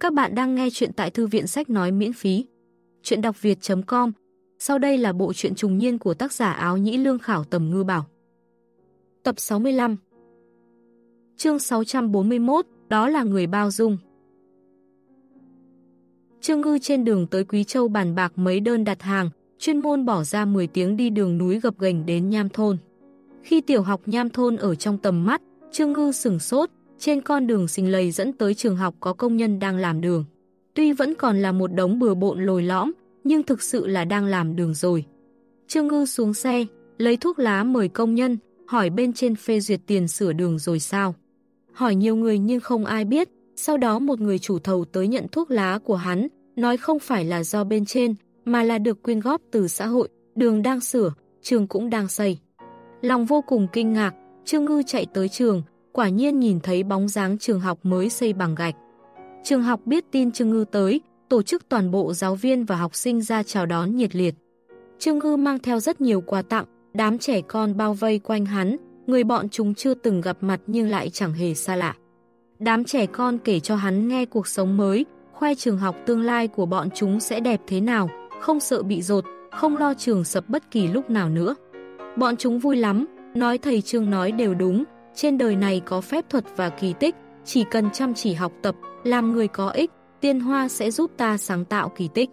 Các bạn đang nghe chuyện tại thư viện sách nói miễn phí. Chuyện đọc việt.com Sau đây là bộ truyện trùng niên của tác giả áo nhĩ lương khảo tầm ngư bảo. Tập 65 Chương 641 Đó là người bao dung Trương Ngư trên đường tới Quý Châu bàn bạc mấy đơn đặt hàng, chuyên môn bỏ ra 10 tiếng đi đường núi gập gành đến Nham Thôn. Khi tiểu học Nham Thôn ở trong tầm mắt, Trương Ngư sửng sốt, trên con đường xình lầy dẫn tới trường học có công nhân đang làm đường. Tuy vẫn còn là một đống bừa bộn lồi lõm, nhưng thực sự là đang làm đường rồi. Trương Ngư xuống xe, lấy thuốc lá mời công nhân, hỏi bên trên phê duyệt tiền sửa đường rồi sao. Hỏi nhiều người nhưng không ai biết, sau đó một người chủ thầu tới nhận thuốc lá của hắn, nói không phải là do bên trên, mà là được quyên góp từ xã hội, đường đang sửa, trường cũng đang xây. Lòng vô cùng kinh ngạc, Trương Ngư chạy tới trường, quả nhiên nhìn thấy bóng dáng trường học mới xây bằng gạch. Trường học biết tin Trương Ngư tới, tổ chức toàn bộ giáo viên và học sinh ra chào đón nhiệt liệt. Trương Ngư mang theo rất nhiều quà tặng, đám trẻ con bao vây quanh hắn, người bọn chúng chưa từng gặp mặt nhưng lại chẳng hề xa lạ. Đám trẻ con kể cho hắn nghe cuộc sống mới, khoe trường học tương lai của bọn chúng sẽ đẹp thế nào, không sợ bị rột, không lo trường sập bất kỳ lúc nào nữa. Bọn chúng vui lắm, nói thầy Trương nói đều đúng, trên đời này có phép thuật và kỳ tích, chỉ cần chăm chỉ học tập, làm người có ích, tiên hoa sẽ giúp ta sáng tạo kỳ tích.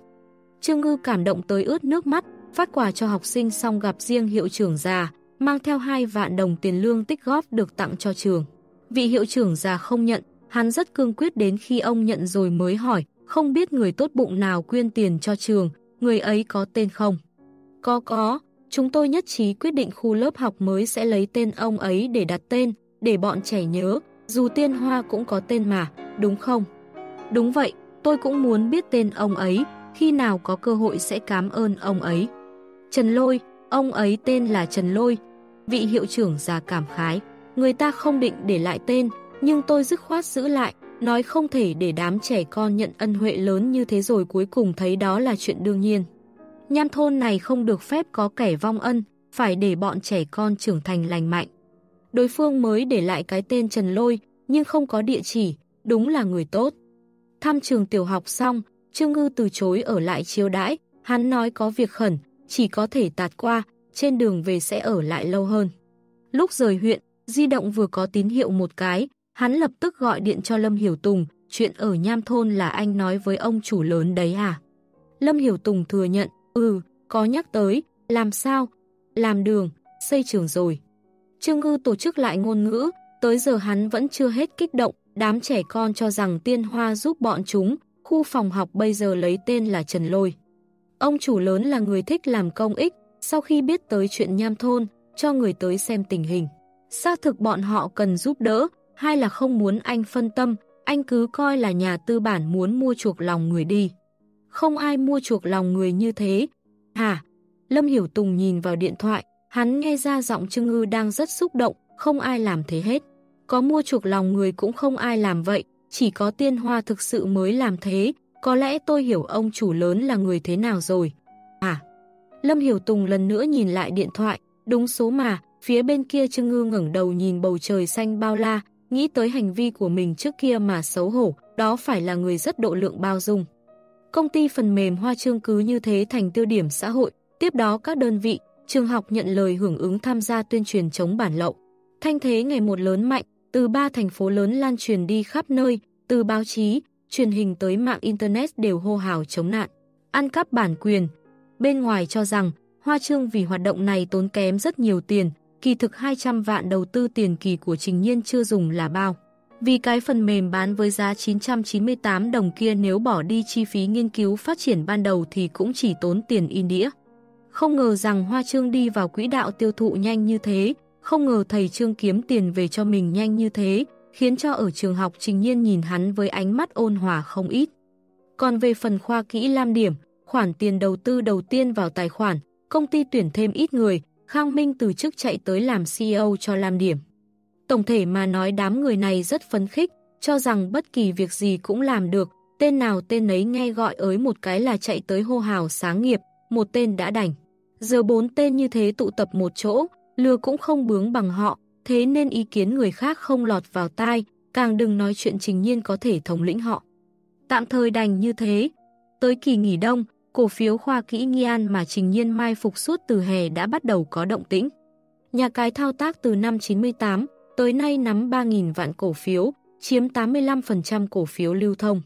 Trương Ngư cảm động tới ướt nước mắt, phát quà cho học sinh xong gặp riêng hiệu trưởng già, mang theo 2 vạn đồng tiền lương tích góp được tặng cho trường. Vị hiệu trưởng già không nhận, hắn rất cương quyết đến khi ông nhận rồi mới hỏi, không biết người tốt bụng nào quyên tiền cho trường, người ấy có tên không? Có có, Chúng tôi nhất trí quyết định khu lớp học mới sẽ lấy tên ông ấy để đặt tên, để bọn trẻ nhớ, dù tiên hoa cũng có tên mà, đúng không? Đúng vậy, tôi cũng muốn biết tên ông ấy, khi nào có cơ hội sẽ cảm ơn ông ấy. Trần Lôi, ông ấy tên là Trần Lôi, vị hiệu trưởng già cảm khái. Người ta không định để lại tên, nhưng tôi dứt khoát giữ lại, nói không thể để đám trẻ con nhận ân huệ lớn như thế rồi cuối cùng thấy đó là chuyện đương nhiên. Nham thôn này không được phép có kẻ vong ân, phải để bọn trẻ con trưởng thành lành mạnh. Đối phương mới để lại cái tên Trần Lôi, nhưng không có địa chỉ, đúng là người tốt. Thăm trường tiểu học xong, Trương Ngư từ chối ở lại chiêu đãi, hắn nói có việc khẩn, chỉ có thể tạt qua, trên đường về sẽ ở lại lâu hơn. Lúc rời huyện, di động vừa có tín hiệu một cái, hắn lập tức gọi điện cho Lâm Hiểu Tùng, chuyện ở Nham Thôn là anh nói với ông chủ lớn đấy à. Lâm Hiểu Tùng thừa nhận, Ừ, có nhắc tới, làm sao? Làm đường, xây trường rồi. Trương Ngư tổ chức lại ngôn ngữ, tới giờ hắn vẫn chưa hết kích động, đám trẻ con cho rằng tiên hoa giúp bọn chúng, khu phòng học bây giờ lấy tên là Trần Lôi. Ông chủ lớn là người thích làm công ích, sau khi biết tới chuyện nham thôn, cho người tới xem tình hình. Xác thực bọn họ cần giúp đỡ, hay là không muốn anh phân tâm, anh cứ coi là nhà tư bản muốn mua chuộc lòng người đi không ai mua chuộc lòng người như thế. Hả? Lâm Hiểu Tùng nhìn vào điện thoại, hắn nghe ra giọng Trương Ngư đang rất xúc động, không ai làm thế hết. Có mua chuộc lòng người cũng không ai làm vậy, chỉ có tiên hoa thực sự mới làm thế, có lẽ tôi hiểu ông chủ lớn là người thế nào rồi. À? Lâm Hiểu Tùng lần nữa nhìn lại điện thoại, đúng số mà, phía bên kia Trương Ngư ngẩng đầu nhìn bầu trời xanh bao la, nghĩ tới hành vi của mình trước kia mà xấu hổ, đó phải là người rất độ lượng bao dung. Công ty phần mềm Hoa Trương cứ như thế thành tiêu điểm xã hội, tiếp đó các đơn vị, trường học nhận lời hưởng ứng tham gia tuyên truyền chống bản lậu. Thanh thế ngày một lớn mạnh, từ ba thành phố lớn lan truyền đi khắp nơi, từ báo chí, truyền hình tới mạng Internet đều hô hào chống nạn. Ăn cắp bản quyền. Bên ngoài cho rằng, Hoa Trương vì hoạt động này tốn kém rất nhiều tiền, kỳ thực 200 vạn đầu tư tiền kỳ của Trình Nhiên chưa dùng là bao. Vì cái phần mềm bán với giá 998 đồng kia nếu bỏ đi chi phí nghiên cứu phát triển ban đầu thì cũng chỉ tốn tiền in đĩa. Không ngờ rằng Hoa Trương đi vào quỹ đạo tiêu thụ nhanh như thế, không ngờ thầy Trương kiếm tiền về cho mình nhanh như thế, khiến cho ở trường học Trình Nhiên nhìn hắn với ánh mắt ôn hòa không ít. Còn về phần khoa kỹ lam điểm, khoản tiền đầu tư đầu tiên vào tài khoản, công ty tuyển thêm ít người, Khang Minh từ chức chạy tới làm CEO cho lam điểm. Tổng thể mà nói đám người này rất phấn khích, cho rằng bất kỳ việc gì cũng làm được, tên nào tên ấy nghe gọi ới một cái là chạy tới hô hào sáng nghiệp, một tên đã đành. Giờ bốn tên như thế tụ tập một chỗ, lừa cũng không bướng bằng họ, thế nên ý kiến người khác không lọt vào tai, càng đừng nói chuyện trình nhiên có thể thống lĩnh họ. Tạm thời đành như thế. Tới kỳ nghỉ đông, cổ phiếu khoa kỹ Nghian mà Trình Nhiên mai phục suốt từ hè đã bắt đầu có động tĩnh. Nhà cái thao tác từ năm 98, tới nay nắm 3.000 vạn cổ phiếu, chiếm 85% cổ phiếu lưu thông.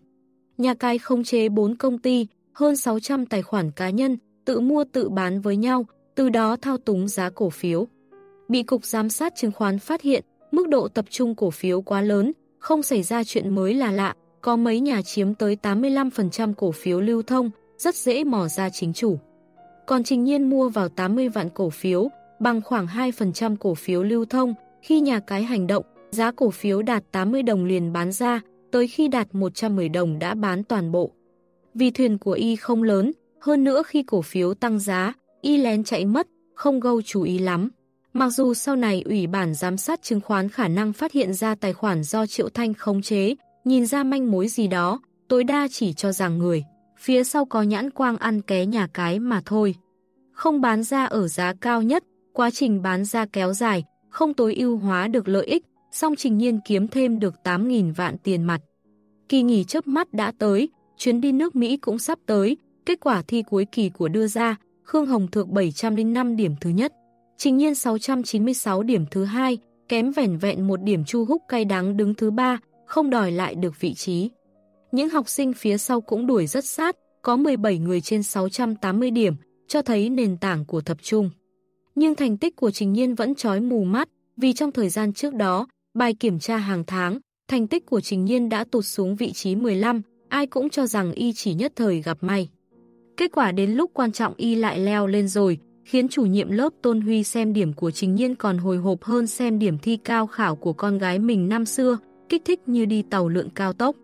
Nhà cái không chế 4 công ty, hơn 600 tài khoản cá nhân, tự mua tự bán với nhau, từ đó thao túng giá cổ phiếu. Bị Cục Giám sát chứng khoán phát hiện, mức độ tập trung cổ phiếu quá lớn, không xảy ra chuyện mới là lạ, có mấy nhà chiếm tới 85% cổ phiếu lưu thông, rất dễ mò ra chính chủ. Còn Trình Nhiên mua vào 80 vạn cổ phiếu, bằng khoảng 2% cổ phiếu lưu thông, khi nhà cái hành động, giá cổ phiếu đạt 80 đồng liền bán ra, tới khi đạt 110 đồng đã bán toàn bộ. Vì thuyền của y không lớn, hơn nữa khi cổ phiếu tăng giá, y lén chạy mất, không gâu chú ý lắm. Mặc dù sau này Ủy ban giám sát chứng khoán khả năng phát hiện ra tài khoản do Triệu Thanh khống chế, nhìn ra manh mối gì đó, tối đa chỉ cho rằng người, phía sau có nhãn quang ăn ké nhà cái mà thôi. Không bán ra ở giá cao nhất, quá trình bán ra kéo dài, không tối ưu hóa được lợi ích, song trình nhiên kiếm thêm được 8.000 vạn tiền mặt. Kỳ nghỉ chớp mắt đã tới, chuyến đi nước Mỹ cũng sắp tới, kết quả thi cuối kỳ của đưa ra, Khương Hồng thượng 705 điểm thứ nhất, Trình Nhiên 696 điểm thứ hai, kém vẻn vẹn một điểm Chu Húc cay đắng đứng thứ ba, không đòi lại được vị trí. Những học sinh phía sau cũng đuổi rất sát, có 17 người trên 680 điểm, cho thấy nền tảng của thập trung. Nhưng thành tích của Trình Nhiên vẫn trói mù mắt, vì trong thời gian trước đó, bài kiểm tra hàng tháng, thành tích của Trình Nhiên đã tụt xuống vị trí 15, ai cũng cho rằng y chỉ nhất thời gặp may. Kết quả đến lúc quan trọng y lại leo lên rồi, khiến chủ nhiệm lớp Tôn Huy xem điểm của Trình Nhiên còn hồi hộp hơn xem điểm thi cao khảo của con gái mình năm xưa, kích thích như đi tàu lượn cao tốc.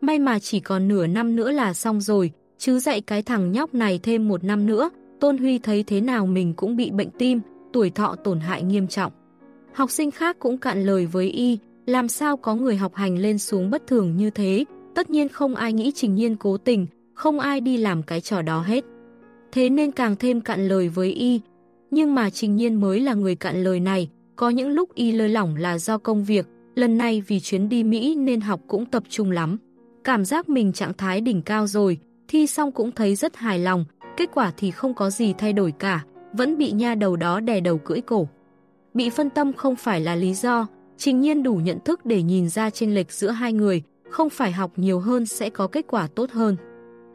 May mà chỉ còn nửa năm nữa là xong rồi, chứ dạy cái thằng nhóc này thêm một năm nữa, Tôn Huy thấy thế nào mình cũng bị bệnh tim, tuổi thọ tổn hại nghiêm trọng. Học sinh khác cũng cạn lời với y, làm sao có người học hành lên xuống bất thường như thế, tất nhiên không ai nghĩ Trình Nhiên cố tình, không ai đi làm cái trò đó hết. Thế nên càng thêm cạn lời với y, nhưng mà Trình Nhiên mới là người cạn lời này, có những lúc y lơi lỏng là do công việc, lần này vì chuyến đi Mỹ nên học cũng tập trung lắm. Cảm giác mình trạng thái đỉnh cao rồi, thi xong cũng thấy rất hài lòng, kết quả thì không có gì thay đổi cả, vẫn bị nha đầu đó đè đầu cưỡi cổ. Bị phân tâm không phải là lý do, trình nhiên đủ nhận thức để nhìn ra chênh lệch giữa hai người, không phải học nhiều hơn sẽ có kết quả tốt hơn.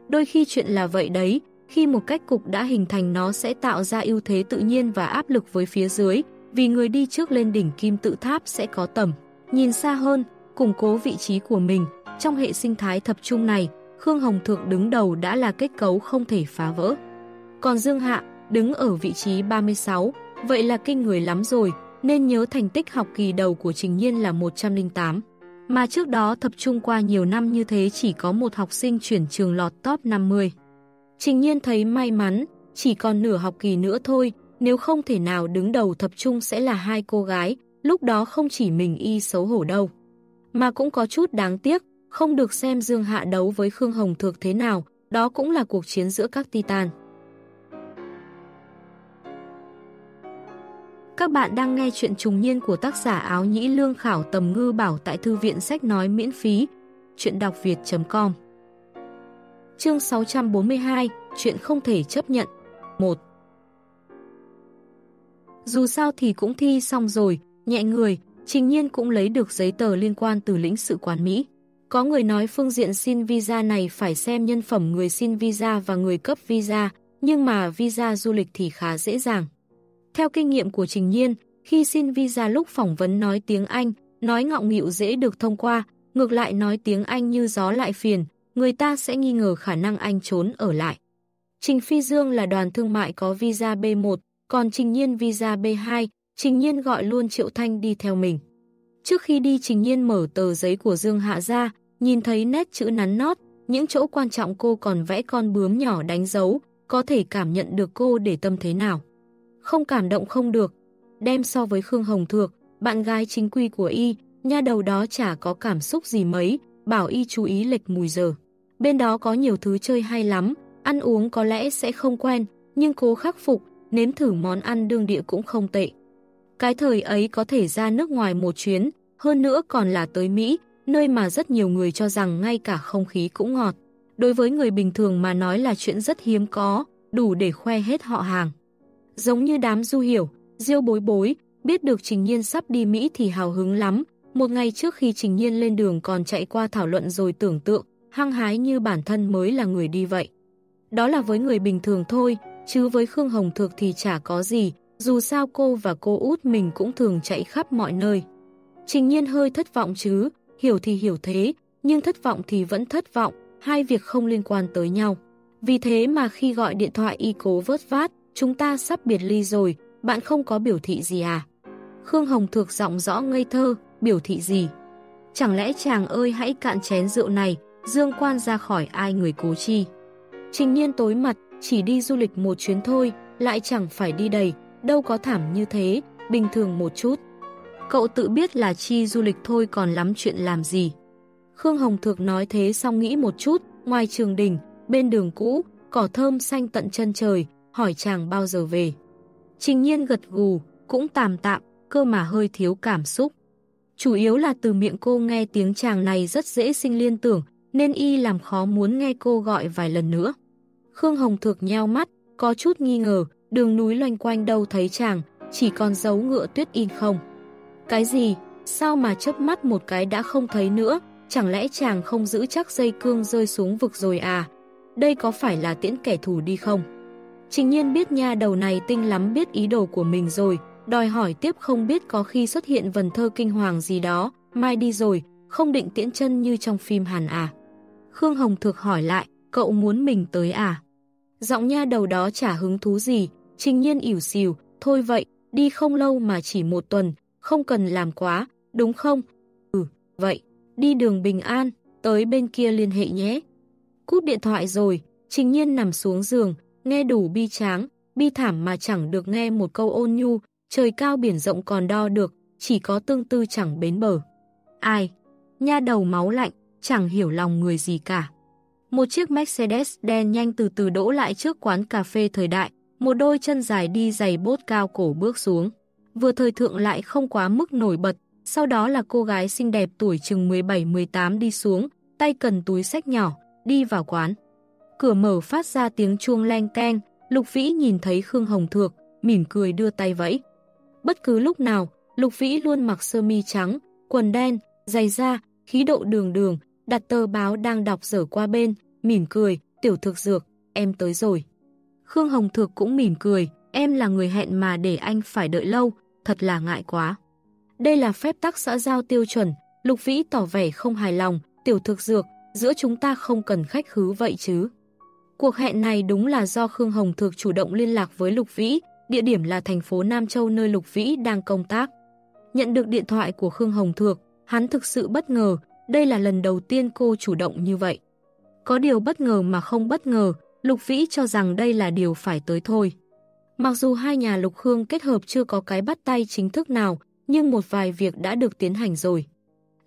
Đôi khi chuyện là vậy đấy, khi một cách cục đã hình thành nó sẽ tạo ra ưu thế tự nhiên và áp lực với phía dưới, vì người đi trước lên đỉnh kim tự tháp sẽ có tầm. Nhìn xa hơn, củng cố vị trí của mình, trong hệ sinh thái thập trung này, Khương Hồng Thượng đứng đầu đã là kết cấu không thể phá vỡ. Còn Dương Hạ, đứng ở vị trí 36, vậy là kinh người lắm rồi, nên nhớ thành tích học kỳ đầu của Trình Nhiên là 108. Mà trước đó tập trung qua nhiều năm như thế chỉ có một học sinh chuyển trường lọt top 50. Trình Nhiên thấy may mắn, chỉ còn nửa học kỳ nữa thôi, nếu không thể nào đứng đầu tập trung sẽ là hai cô gái, lúc đó không chỉ mình y xấu hổ đâu. Mà cũng có chút đáng tiếc, không được xem Dương Hạ đấu với Khương Hồng Thược thế nào, đó cũng là cuộc chiến giữa các titan. Các bạn đang nghe chuyện trùng niên của tác giả áo nhĩ lương khảo tầm ngư bảo tại thư viện sách nói miễn phí, chuyện đọc việt.com Chương 642, chuyện không thể chấp nhận 1 Dù sao thì cũng thi xong rồi, nhẹ người, trình nhiên cũng lấy được giấy tờ liên quan từ lĩnh sự quán Mỹ. Có người nói phương diện xin visa này phải xem nhân phẩm người xin visa và người cấp visa, nhưng mà visa du lịch thì khá dễ dàng. Theo kinh nghiệm của Trình Nhiên, khi xin visa lúc phỏng vấn nói tiếng Anh, nói ngọng nghịu dễ được thông qua, ngược lại nói tiếng Anh như gió lại phiền, người ta sẽ nghi ngờ khả năng anh trốn ở lại. Trình Phi Dương là đoàn thương mại có visa B1, còn Trình Nhiên visa B2, Trình Nhiên gọi luôn Triệu Thanh đi theo mình. Trước khi đi Trình Nhiên mở tờ giấy của Dương Hạ ra, nhìn thấy nét chữ nắn nót, những chỗ quan trọng cô còn vẽ con bướm nhỏ đánh dấu, có thể cảm nhận được cô để tâm thế nào. Không cảm động không được, đem so với Khương Hồng Thược, bạn gái chính quy của y, nha đầu đó chả có cảm xúc gì mấy, bảo y chú ý lệch mùi giờ. Bên đó có nhiều thứ chơi hay lắm, ăn uống có lẽ sẽ không quen, nhưng cố khắc phục, nếm thử món ăn đương địa cũng không tệ. Cái thời ấy có thể ra nước ngoài một chuyến, hơn nữa còn là tới Mỹ, nơi mà rất nhiều người cho rằng ngay cả không khí cũng ngọt. Đối với người bình thường mà nói là chuyện rất hiếm có, đủ để khoe hết họ hàng. Giống như đám du hiểu, diêu bối bối, biết được Trình Nhiên sắp đi Mỹ thì hào hứng lắm. Một ngày trước khi Trình Nhiên lên đường còn chạy qua thảo luận rồi tưởng tượng, hăng hái như bản thân mới là người đi vậy. Đó là với người bình thường thôi, chứ với Khương Hồng Thược thì chả có gì, dù sao cô và cô út mình cũng thường chạy khắp mọi nơi. Trình nhiên hơi thất vọng chứ, hiểu thì hiểu thế, nhưng thất vọng thì vẫn thất vọng, hai việc không liên quan tới nhau. Vì thế mà khi gọi điện thoại y cố vớt vát, chúng ta sắp biệt ly rồi, bạn không có biểu thị gì à? Khương Hồng Thược giọng rõ ngây thơ, biểu thị gì? Chẳng lẽ chàng ơi hãy cạn chén rượu này, dương quan ra khỏi ai người cố chi? Trình nhiên tối mặt, chỉ đi du lịch một chuyến thôi, lại chẳng phải đi đầy, đâu có thảm như thế, bình thường một chút. Cậu tự biết là chi du lịch thôi còn lắm chuyện làm gì. Khương Hồng Thược nói thế xong nghĩ một chút, ngoài trường đình, bên đường cũ, cỏ thơm xanh tận chân trời, hỏi chàng bao giờ về. Trình nhiên gật gù, cũng tạm tạm, cơ mà hơi thiếu cảm xúc. Chủ yếu là từ miệng cô nghe tiếng chàng này rất dễ sinh liên tưởng, nên y làm khó muốn nghe cô gọi vài lần nữa. Khương Hồng Thược nheo mắt, có chút nghi ngờ, đường núi loanh quanh đâu thấy chàng, chỉ còn dấu ngựa tuyết in không. Cái gì? Sao mà chớp mắt một cái đã không thấy nữa? Chẳng lẽ chàng không giữ chắc dây cương rơi xuống vực rồi à? Đây có phải là tiễn kẻ thù đi không? Trình nhiên biết nha đầu này tinh lắm biết ý đồ của mình rồi, đòi hỏi tiếp không biết có khi xuất hiện vần thơ kinh hoàng gì đó, mai đi rồi, không định tiễn chân như trong phim Hàn à. Khương Hồng Thược hỏi lại, cậu muốn mình tới à? Giọng nha đầu đó chả hứng thú gì, trình nhiên ỉu xìu, thôi vậy, đi không lâu mà chỉ một tuần, không cần làm quá, đúng không? Ừ, vậy, đi đường bình an, tới bên kia liên hệ nhé. Cút điện thoại rồi, trình nhiên nằm xuống giường, nghe đủ bi tráng, bi thảm mà chẳng được nghe một câu ôn nhu, trời cao biển rộng còn đo được, chỉ có tương tư chẳng bến bờ. Ai? Nha đầu máu lạnh, chẳng hiểu lòng người gì cả. Một chiếc Mercedes đen nhanh từ từ đỗ lại trước quán cà phê thời đại, một đôi chân dài đi giày bốt cao cổ bước xuống. Vừa thời thượng lại không quá mức nổi bật, sau đó là cô gái xinh đẹp tuổi chừng 17-18 đi xuống, tay cần túi sách nhỏ, đi vào quán. Cửa mở phát ra tiếng chuông len keng, Lục Vĩ nhìn thấy Khương Hồng Thược, mỉm cười đưa tay vẫy. Bất cứ lúc nào, Lục Vĩ luôn mặc sơ mi trắng, quần đen, giày da, khí độ đường đường, đặt tờ báo đang đọc dở qua bên, mỉm cười, tiểu thực dược, em tới rồi. Khương Hồng Thược cũng mỉm cười, em là người hẹn mà để anh phải đợi lâu, thật là ngại quá. Đây là phép tắc xã giao tiêu chuẩn, Lục Vĩ tỏ vẻ không hài lòng, tiểu thực dược, giữa chúng ta không cần khách khứ vậy chứ. Cuộc hẹn này đúng là do Khương Hồng Thược chủ động liên lạc với Lục Vĩ, địa điểm là thành phố Nam Châu nơi Lục Vĩ đang công tác. Nhận được điện thoại của Khương Hồng Thược, hắn thực sự bất ngờ, đây là lần đầu tiên cô chủ động như vậy. Có điều bất ngờ mà không bất ngờ, Lục Vĩ cho rằng đây là điều phải tới thôi. Mặc dù hai nhà Lục Hương kết hợp chưa có cái bắt tay chính thức nào, nhưng một vài việc đã được tiến hành rồi.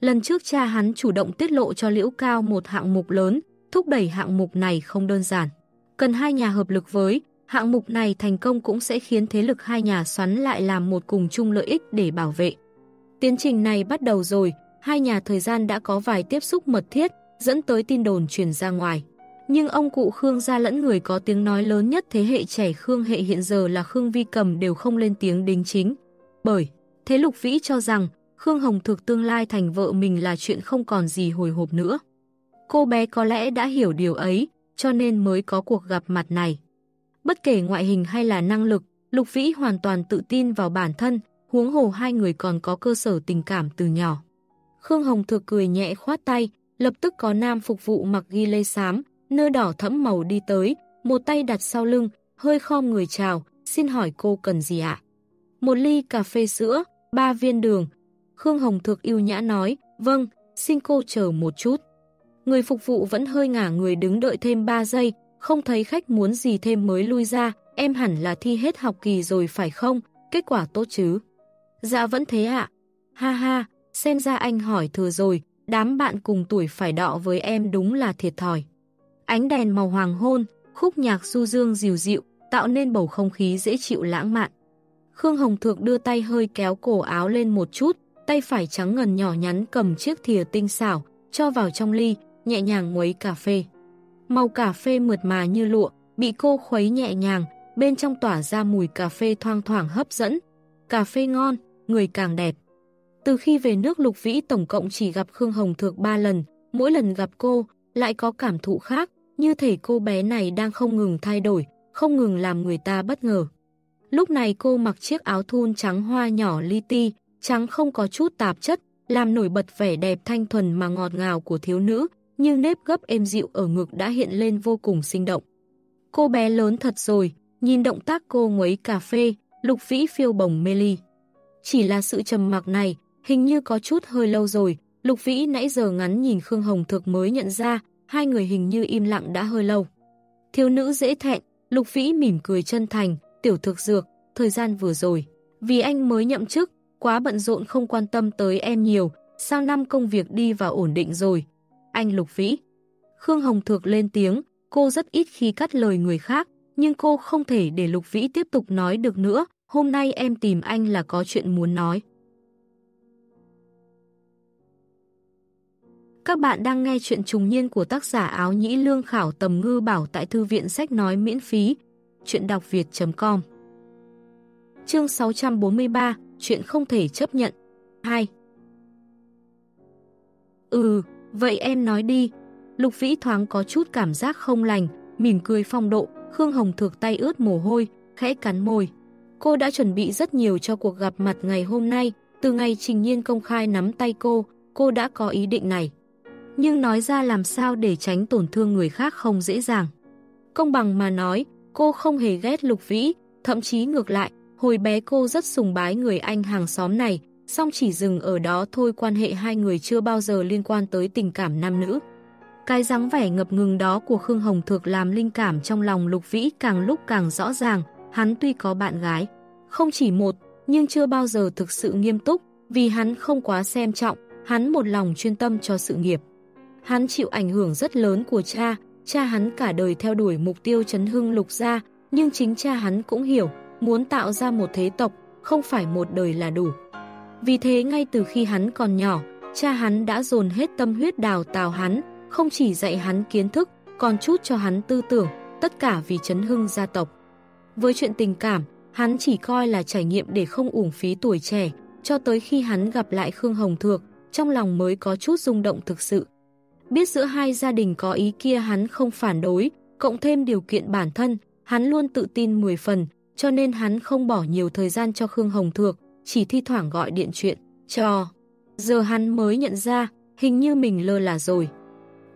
Lần trước cha hắn chủ động tiết lộ cho Liễu Cao một hạng mục lớn, thúc đẩy hạng mục này không đơn giản. Cần hai nhà hợp lực với, hạng mục này thành công cũng sẽ khiến thế lực hai nhà xoắn lại làm một cùng chung lợi ích để bảo vệ. Tiến trình này bắt đầu rồi, hai nhà thời gian đã có vài tiếp xúc mật thiết, dẫn tới tin đồn truyền ra ngoài. Nhưng ông cụ Khương gia lẫn người có tiếng nói lớn nhất thế hệ trẻ Khương hệ hiện giờ là Khương Vi Cầm đều không lên tiếng đính chính. Bởi, thế Lục Vĩ cho rằng Khương Hồng thực tương lai thành vợ mình là chuyện không còn gì hồi hộp nữa. Cô bé có lẽ đã hiểu điều ấy, cho nên mới có cuộc gặp mặt này. Bất kể ngoại hình hay là năng lực, Lục Vĩ hoàn toàn tự tin vào bản thân, huống hồ hai người còn có cơ sở tình cảm từ nhỏ. Khương Hồng thực cười nhẹ khoát tay, lập tức có nam phục vụ mặc ghi lê xám, nơ đỏ thẫm màu đi tới, một tay đặt sau lưng, hơi khom người chào, xin hỏi cô cần gì ạ? Một ly cà phê sữa, ba viên đường. Khương Hồng Thược yêu nhã nói, vâng, xin cô chờ một chút. Người phục vụ vẫn hơi ngả người đứng đợi thêm 3 giây, không thấy khách muốn gì thêm mới lui ra, em hẳn là thi hết học kỳ rồi phải không, kết quả tốt chứ? Dạ vẫn thế ạ. Ha ha, xem ra anh hỏi thừa rồi, đám bạn cùng tuổi phải đọ với em đúng là thiệt thòi. Ánh đèn màu hoàng hôn, khúc nhạc du dương dịu dịu, tạo nên bầu không khí dễ chịu lãng mạn. Khương Hồng Thược đưa tay hơi kéo cổ áo lên một chút, tay phải trắng ngần nhỏ nhắn cầm chiếc thìa tinh xảo, cho vào trong ly, nhẹ nhàng nguấy cà phê. Màu cà phê mượt mà như lụa, bị cô khuấy nhẹ nhàng, bên trong tỏa ra mùi cà phê thoang thoảng hấp dẫn. Cà phê ngon, người càng đẹp. Từ khi về nước Lục Vĩ tổng cộng chỉ gặp Khương Hồng Thược 3 lần, mỗi lần gặp cô, lại có cảm thụ khác, như thể cô bé này đang không ngừng thay đổi, không ngừng làm người ta bất ngờ. Lúc này cô mặc chiếc áo thun trắng hoa nhỏ li ti, trắng không có chút tạp chất, làm nổi bật vẻ đẹp thanh thuần mà ngọt ngào của thiếu nữ, nhưng nếp gấp êm dịu ở ngực đã hiện lên vô cùng sinh động. Cô bé lớn thật rồi, nhìn động tác cô nguấy cà phê, lục vĩ phiêu bồng mê ly. Chỉ là sự trầm mặc này, hình như có chút hơi lâu rồi, lục vĩ nãy giờ ngắn nhìn Khương Hồng Thực mới nhận ra, hai người hình như im lặng đã hơi lâu. Thiếu nữ dễ thẹn, lục vĩ mỉm cười chân thành, tiểu thực dược, thời gian vừa rồi. Vì anh mới nhậm chức, quá bận rộn không quan tâm tới em nhiều, sau năm công việc đi vào ổn định rồi. Anh Lục Vĩ. Khương Hồng Thược lên tiếng, cô rất ít khi cắt lời người khác, nhưng cô không thể để Lục Vĩ tiếp tục nói được nữa, hôm nay em tìm anh là có chuyện muốn nói. Các bạn đang nghe chuyện trùng niên của tác giả áo nhĩ lương khảo tầm ngư bảo tại thư viện sách nói miễn phí. Chuyện đọc việt.com Chương 643 Chuyện không thể chấp nhận 2 Ừ, vậy em nói đi. Lục Vĩ thoáng có chút cảm giác không lành, mỉm cười phong độ, Khương Hồng thược tay ướt mồ hôi, khẽ cắn môi. Cô đã chuẩn bị rất nhiều cho cuộc gặp mặt ngày hôm nay, từ ngày Trình Nhiên công khai nắm tay cô, cô đã có ý định này. Nhưng nói ra làm sao để tránh tổn thương người khác không dễ dàng. Công bằng mà nói, cô không hề ghét Lục Vĩ, thậm chí ngược lại, hồi bé cô rất sùng bái người anh hàng xóm này, song chỉ dừng ở đó thôi quan hệ hai người chưa bao giờ liên quan tới tình cảm nam nữ. Cái dáng vẻ ngập ngừng đó của Khương Hồng Thược làm linh cảm trong lòng Lục Vĩ càng lúc càng rõ ràng, hắn tuy có bạn gái, không chỉ một, nhưng chưa bao giờ thực sự nghiêm túc, vì hắn không quá xem trọng, hắn một lòng chuyên tâm cho sự nghiệp. Hắn chịu ảnh hưởng rất lớn của cha, cha hắn cả đời theo đuổi mục tiêu chấn hưng lục gia, nhưng chính cha hắn cũng hiểu, muốn tạo ra một thế tộc, không phải một đời là đủ. Vì thế ngay từ khi hắn còn nhỏ, cha hắn đã dồn hết tâm huyết đào tạo hắn, không chỉ dạy hắn kiến thức, còn chút cho hắn tư tưởng, tất cả vì chấn hưng gia tộc. Với chuyện tình cảm, hắn chỉ coi là trải nghiệm để không uổng phí tuổi trẻ, cho tới khi hắn gặp lại Khương Hồng Thược, trong lòng mới có chút rung động thực sự. Biết giữa hai gia đình có ý kia hắn không phản đối, cộng thêm điều kiện bản thân, hắn luôn tự tin 10 phần, cho nên hắn không bỏ nhiều thời gian cho Khương Hồng Thược, chỉ thi thoảng gọi điện chuyện, cho. Giờ hắn mới nhận ra, hình như mình lơ là rồi.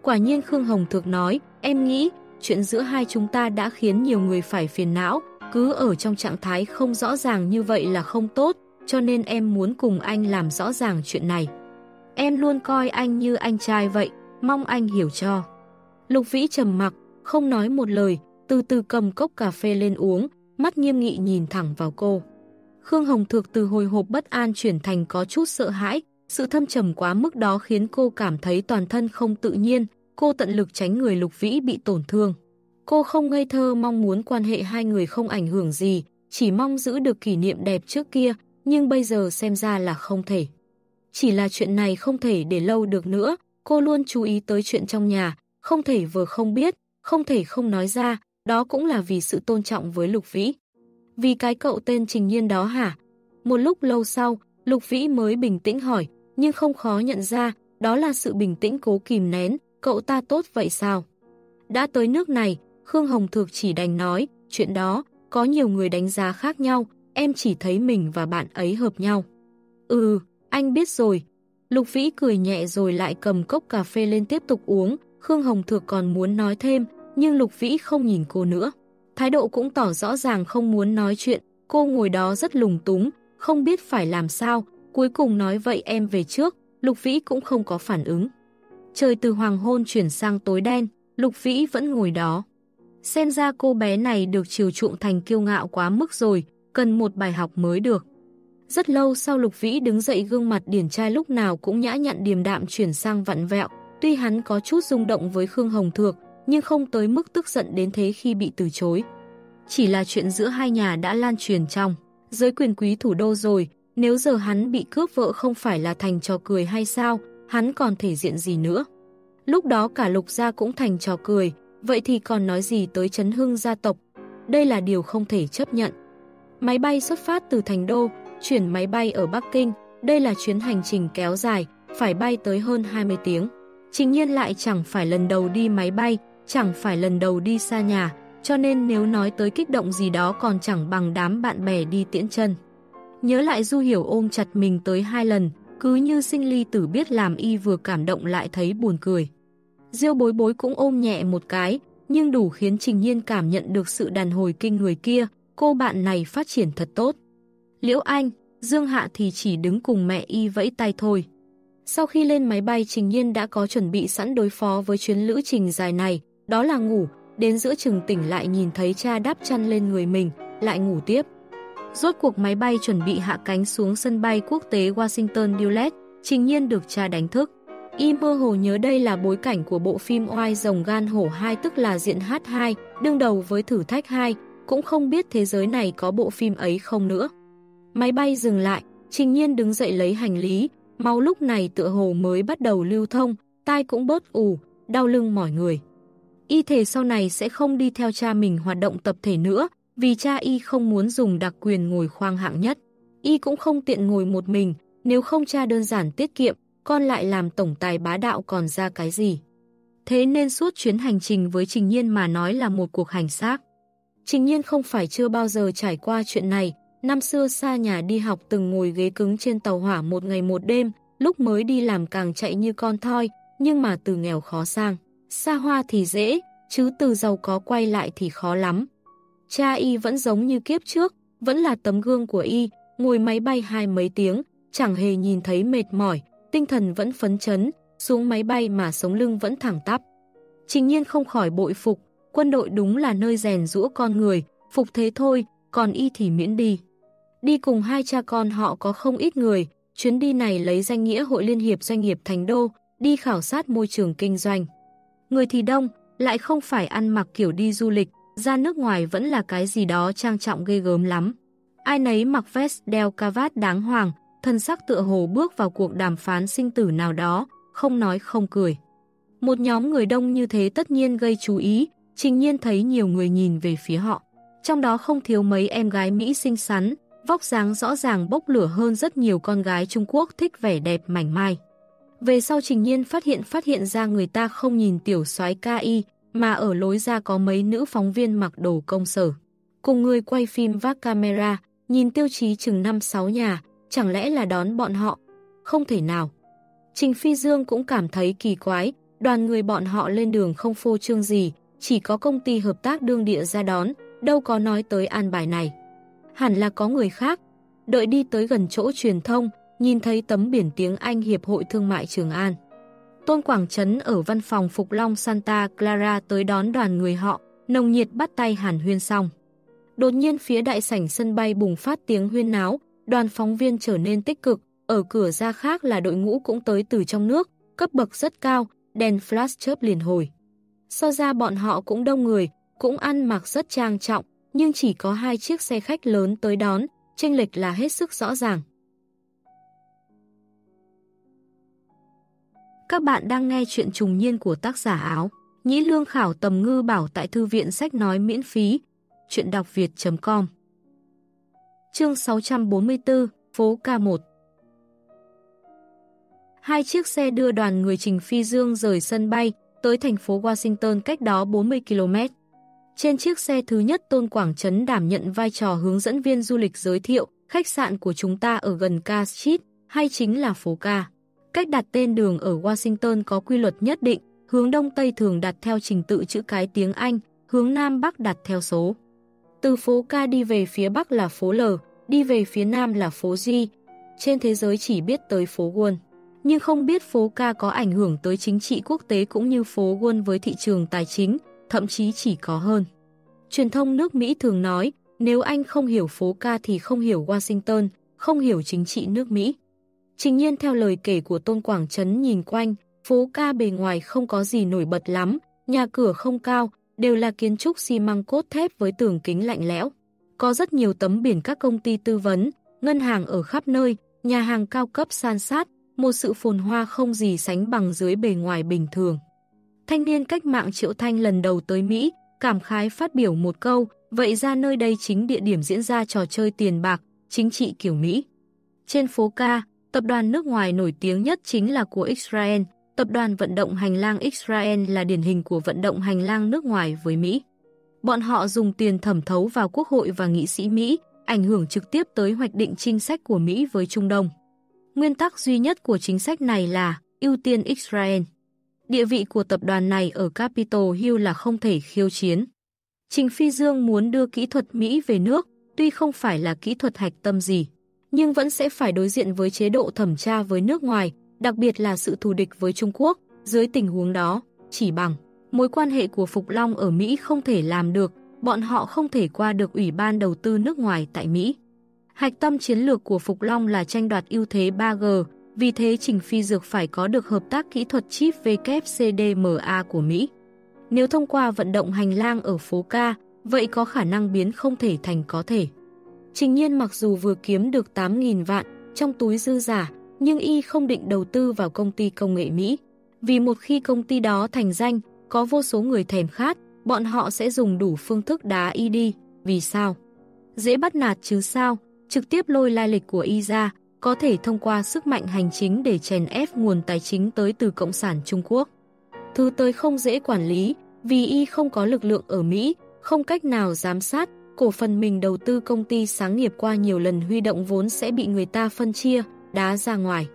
Quả nhiên Khương Hồng Thược nói, em nghĩ, chuyện giữa hai chúng ta đã khiến nhiều người phải phiền não, cứ ở trong trạng thái không rõ ràng như vậy là không tốt, cho nên em muốn cùng anh làm rõ ràng chuyện này. Em luôn coi anh như anh trai vậy, mong anh hiểu cho. Lục Vĩ trầm mặc, không nói một lời, từ từ cầm cốc cà phê lên uống, mắt nghiêm nghị nhìn thẳng vào cô. Khương Hồng Thược từ hồi hộp bất an chuyển thành có chút sợ hãi, sự thâm trầm quá mức đó khiến cô cảm thấy toàn thân không tự nhiên, cô tận lực tránh người Lục Vĩ bị tổn thương. Cô không ngây thơ mong muốn quan hệ hai người không ảnh hưởng gì, chỉ mong giữ được kỷ niệm đẹp trước kia, nhưng bây giờ xem ra là không thể. Chỉ là chuyện này không thể để lâu được nữa, cô luôn chú ý tới chuyện trong nhà, không thể vừa không biết, không thể không nói ra, đó cũng là vì sự tôn trọng với Lục Vĩ. Vì cái cậu tên Trình Nhiên đó hả? Một lúc lâu sau, Lục Vĩ mới bình tĩnh hỏi, nhưng không khó nhận ra, đó là sự bình tĩnh cố kìm nén, cậu ta tốt vậy sao? Đã tới nước này, Khương Hồng Thược chỉ đành nói, chuyện đó, có nhiều người đánh giá khác nhau, em chỉ thấy mình và bạn ấy hợp nhau. Ừ, anh biết rồi. Lục Vĩ cười nhẹ rồi lại cầm cốc cà phê lên tiếp tục uống, Khương Hồng Thược còn muốn nói thêm, nhưng Lục Vĩ không nhìn cô nữa. Thái độ cũng tỏ rõ ràng không muốn nói chuyện, cô ngồi đó rất lùng túng, không biết phải làm sao, cuối cùng nói vậy em về trước, Lục Vĩ cũng không có phản ứng. Trời từ hoàng hôn chuyển sang tối đen, Lục Vĩ vẫn ngồi đó. Xem ra cô bé này được chiều chuộng thành kiêu ngạo quá mức rồi, cần một bài học mới được. Rất lâu sau Lục Vĩ đứng dậy gương mặt điển trai lúc nào cũng nhã nhặn điềm đạm chuyển sang vặn vẹo, tuy hắn có chút rung động với Khương Hồng Thược, nhưng không tới mức tức giận đến thế khi bị từ chối. Chỉ là chuyện giữa hai nhà đã lan truyền trong giới quyền quý thủ đô rồi, nếu giờ hắn bị cướp vợ không phải là thành trò cười hay sao, hắn còn thể diện gì nữa. Lúc đó cả lục gia cũng thành trò cười, vậy thì còn nói gì tới chấn hưng gia tộc. Đây là điều không thể chấp nhận. Máy bay xuất phát từ thành đô, chuyển máy bay ở Bắc Kinh, đây là chuyến hành trình kéo dài, phải bay tới hơn 20 tiếng. Trình nhiên lại chẳng phải lần đầu đi máy bay, chẳng phải lần đầu đi xa nhà, cho nên nếu nói tới kích động gì đó còn chẳng bằng đám bạn bè đi tiễn chân. Nhớ lại Du Hiểu ôm chặt mình tới hai lần, cứ như sinh ly tử biết làm y vừa cảm động lại thấy buồn cười. Diêu bối bối cũng ôm nhẹ một cái, nhưng đủ khiến Trình Nhiên cảm nhận được sự đàn hồi kinh người kia, cô bạn này phát triển thật tốt. Liễu Anh, Dương Hạ thì chỉ đứng cùng mẹ y vẫy tay thôi. Sau khi lên máy bay Trình Nhiên đã có chuẩn bị sẵn đối phó với chuyến lữ trình dài này, đó là ngủ, đến giữa chừng tỉnh lại nhìn thấy cha đắp chăn lên người mình, lại ngủ tiếp. Rốt cuộc máy bay chuẩn bị hạ cánh xuống sân bay quốc tế Washington Dulles, Trình Nhiên được cha đánh thức. Y mơ hồ nhớ đây là bối cảnh của bộ phim Oai Rồng Gan Hổ 2 tức là diện H2, đương đầu với thử thách 2, cũng không biết thế giới này có bộ phim ấy không nữa. Máy bay dừng lại, Trình Nhiên đứng dậy lấy hành lý, mau lúc này tựa hồ mới bắt đầu lưu thông, tai cũng bớt ù, đau lưng mỏi người. Y thể sau này sẽ không đi theo cha mình hoạt động tập thể nữa, vì cha Y không muốn dùng đặc quyền ngồi khoang hạng nhất. Y cũng không tiện ngồi một mình, nếu không cha đơn giản tiết kiệm, con lại làm tổng tài bá đạo còn ra cái gì. Thế nên suốt chuyến hành trình với Trình Nhiên mà nói là một cuộc hành xác. Trình Nhiên không phải chưa bao giờ trải qua chuyện này, năm xưa xa nhà đi học từng ngồi ghế cứng trên tàu hỏa một ngày một đêm, lúc mới đi làm càng chạy như con thoi, nhưng mà từ nghèo khó sang. Xa hoa thì dễ, chứ từ giàu có quay lại thì khó lắm. Cha y vẫn giống như kiếp trước, vẫn là tấm gương của y, ngồi máy bay hai mấy tiếng, chẳng hề nhìn thấy mệt mỏi, tinh thần vẫn phấn chấn, xuống máy bay mà sống lưng vẫn thẳng tắp. Trình nhiên không khỏi bội phục, quân đội đúng là nơi rèn rũa con người, phục thế thôi, còn y thì miễn đi. Đi cùng hai cha con họ có không ít người, chuyến đi này lấy danh nghĩa Hội Liên hiệp Doanh nghiệp Thành Đô, đi khảo sát môi trường kinh doanh. Người thì đông, lại không phải ăn mặc kiểu đi du lịch, ra nước ngoài vẫn là cái gì đó trang trọng ghê gớm lắm. Ai nấy mặc vest đeo cravat đáng hoàng, thân sắc tựa hồ bước vào cuộc đàm phán sinh tử nào đó, không nói không cười. Một nhóm người đông như thế tất nhiên gây chú ý, trình nhiên thấy nhiều người nhìn về phía họ. Trong đó không thiếu mấy em gái Mỹ xinh xắn, vóc dáng rõ ràng bốc lửa hơn rất nhiều con gái Trung Quốc thích vẻ đẹp mảnh mai. Về sau trình nhiên phát hiện phát hiện ra người ta không nhìn tiểu soái KI, mà ở lối ra có mấy nữ phóng viên mặc đồ công sở. Cùng người quay phim vác camera, nhìn tiêu chí chừng 5-6 nhà, chẳng lẽ là đón bọn họ? Không thể nào. Trình Phi Dương cũng cảm thấy kỳ quái, đoàn người bọn họ lên đường không phô trương gì, chỉ có công ty hợp tác đương địa ra đón, đâu có nói tới an bài này. Hẳn là có người khác. Đợi đi tới gần chỗ truyền thông, nhìn thấy tấm biển tiếng Anh Hiệp hội Thương mại Trường An. Tôn Quảng Trấn ở văn phòng Phục Long Santa Clara tới đón đoàn người họ, nồng nhiệt bắt tay hàn huyên xong. Đột nhiên phía đại sảnh sân bay bùng phát tiếng huyên náo, đoàn phóng viên trở nên tích cực, ở cửa ra khác là đội ngũ cũng tới từ trong nước, cấp bậc rất cao, đèn flash chớp liền hồi. So ra bọn họ cũng đông người, cũng ăn mặc rất trang trọng, nhưng chỉ có hai chiếc xe khách lớn tới đón, chênh lệch là hết sức rõ ràng. Các bạn đang nghe chuyện trùng niên của tác giả áo. Nhĩ lương khảo tầm ngư bảo tại thư viện sách nói miễn phí. Chuyện đọc việt.com Chương 644, phố K1 Hai chiếc xe đưa đoàn người Trình Phi Dương rời sân bay tới thành phố Washington cách đó 40 km. Trên chiếc xe thứ nhất Tôn Quảng Trấn đảm nhận vai trò hướng dẫn viên du lịch giới thiệu khách sạn của chúng ta ở gần K Street hay chính là phố K. Cách đặt tên đường ở Washington có quy luật nhất định, hướng Đông Tây thường đặt theo trình tự chữ cái tiếng Anh, hướng Nam Bắc đặt theo số. Từ phố K đi về phía Bắc là phố L, đi về phía Nam là phố G. Trên thế giới chỉ biết tới phố Wall. Nhưng không biết phố K có ảnh hưởng tới chính trị quốc tế cũng như phố Wall với thị trường tài chính, thậm chí chỉ có hơn. Truyền thông nước Mỹ thường nói, nếu anh không hiểu phố ca thì không hiểu Washington, không hiểu chính trị nước Mỹ. Trình nhiên theo lời kể của Tôn Quảng Trấn nhìn quanh, phố ca bề ngoài không có gì nổi bật lắm, nhà cửa không cao, đều là kiến trúc xi măng cốt thép với tường kính lạnh lẽo. Có rất nhiều tấm biển các công ty tư vấn, ngân hàng ở khắp nơi, nhà hàng cao cấp san sát, một sự phồn hoa không gì sánh bằng dưới bề ngoài bình thường. Thanh niên cách mạng Triệu Thanh lần đầu tới Mỹ, cảm khái phát biểu một câu, vậy ra nơi đây chính địa điểm diễn ra trò chơi tiền bạc, chính trị kiểu Mỹ. Trên phố ca, tập đoàn nước ngoài nổi tiếng nhất chính là của Israel, tập đoàn vận động hành lang Israel là điển hình của vận động hành lang nước ngoài với Mỹ. Bọn họ dùng tiền thẩm thấu vào quốc hội và nghị sĩ Mỹ, ảnh hưởng trực tiếp tới hoạch định chính sách của Mỹ với Trung Đông. Nguyên tắc duy nhất của chính sách này là ưu tiên Israel. Địa vị của tập đoàn này ở Capitol Hill là không thể khiêu chiến. Trình Phi Dương muốn đưa kỹ thuật Mỹ về nước, tuy không phải là kỹ thuật hạch tâm gì, nhưng vẫn sẽ phải đối diện với chế độ thẩm tra với nước ngoài, đặc biệt là sự thù địch với Trung Quốc. Dưới tình huống đó, chỉ bằng mối quan hệ của Phục Long ở Mỹ không thể làm được, bọn họ không thể qua được Ủy ban đầu tư nước ngoài tại Mỹ. Hạch tâm chiến lược của Phục Long là tranh đoạt ưu thế 3G, vì thế Trình Phi Dược phải có được hợp tác kỹ thuật chip WCDMA của Mỹ. Nếu thông qua vận động hành lang ở phố ca, vậy có khả năng biến không thể thành có thể. Trình nhiên mặc dù vừa kiếm được 8.000 vạn trong túi dư giả, nhưng y không định đầu tư vào công ty công nghệ Mỹ. Vì một khi công ty đó thành danh, có vô số người thèm khát, bọn họ sẽ dùng đủ phương thức đá y đi. Vì sao? Dễ bắt nạt chứ sao? Trực tiếp lôi lai lịch của y ra, có thể thông qua sức mạnh hành chính để chèn ép nguồn tài chính tới từ Cộng sản Trung Quốc. Thứ tới không dễ quản lý, vì y không có lực lượng ở Mỹ, không cách nào giám sát, cổ phần mình đầu tư công ty sáng nghiệp qua nhiều lần huy động vốn sẽ bị người ta phân chia, đá ra ngoài.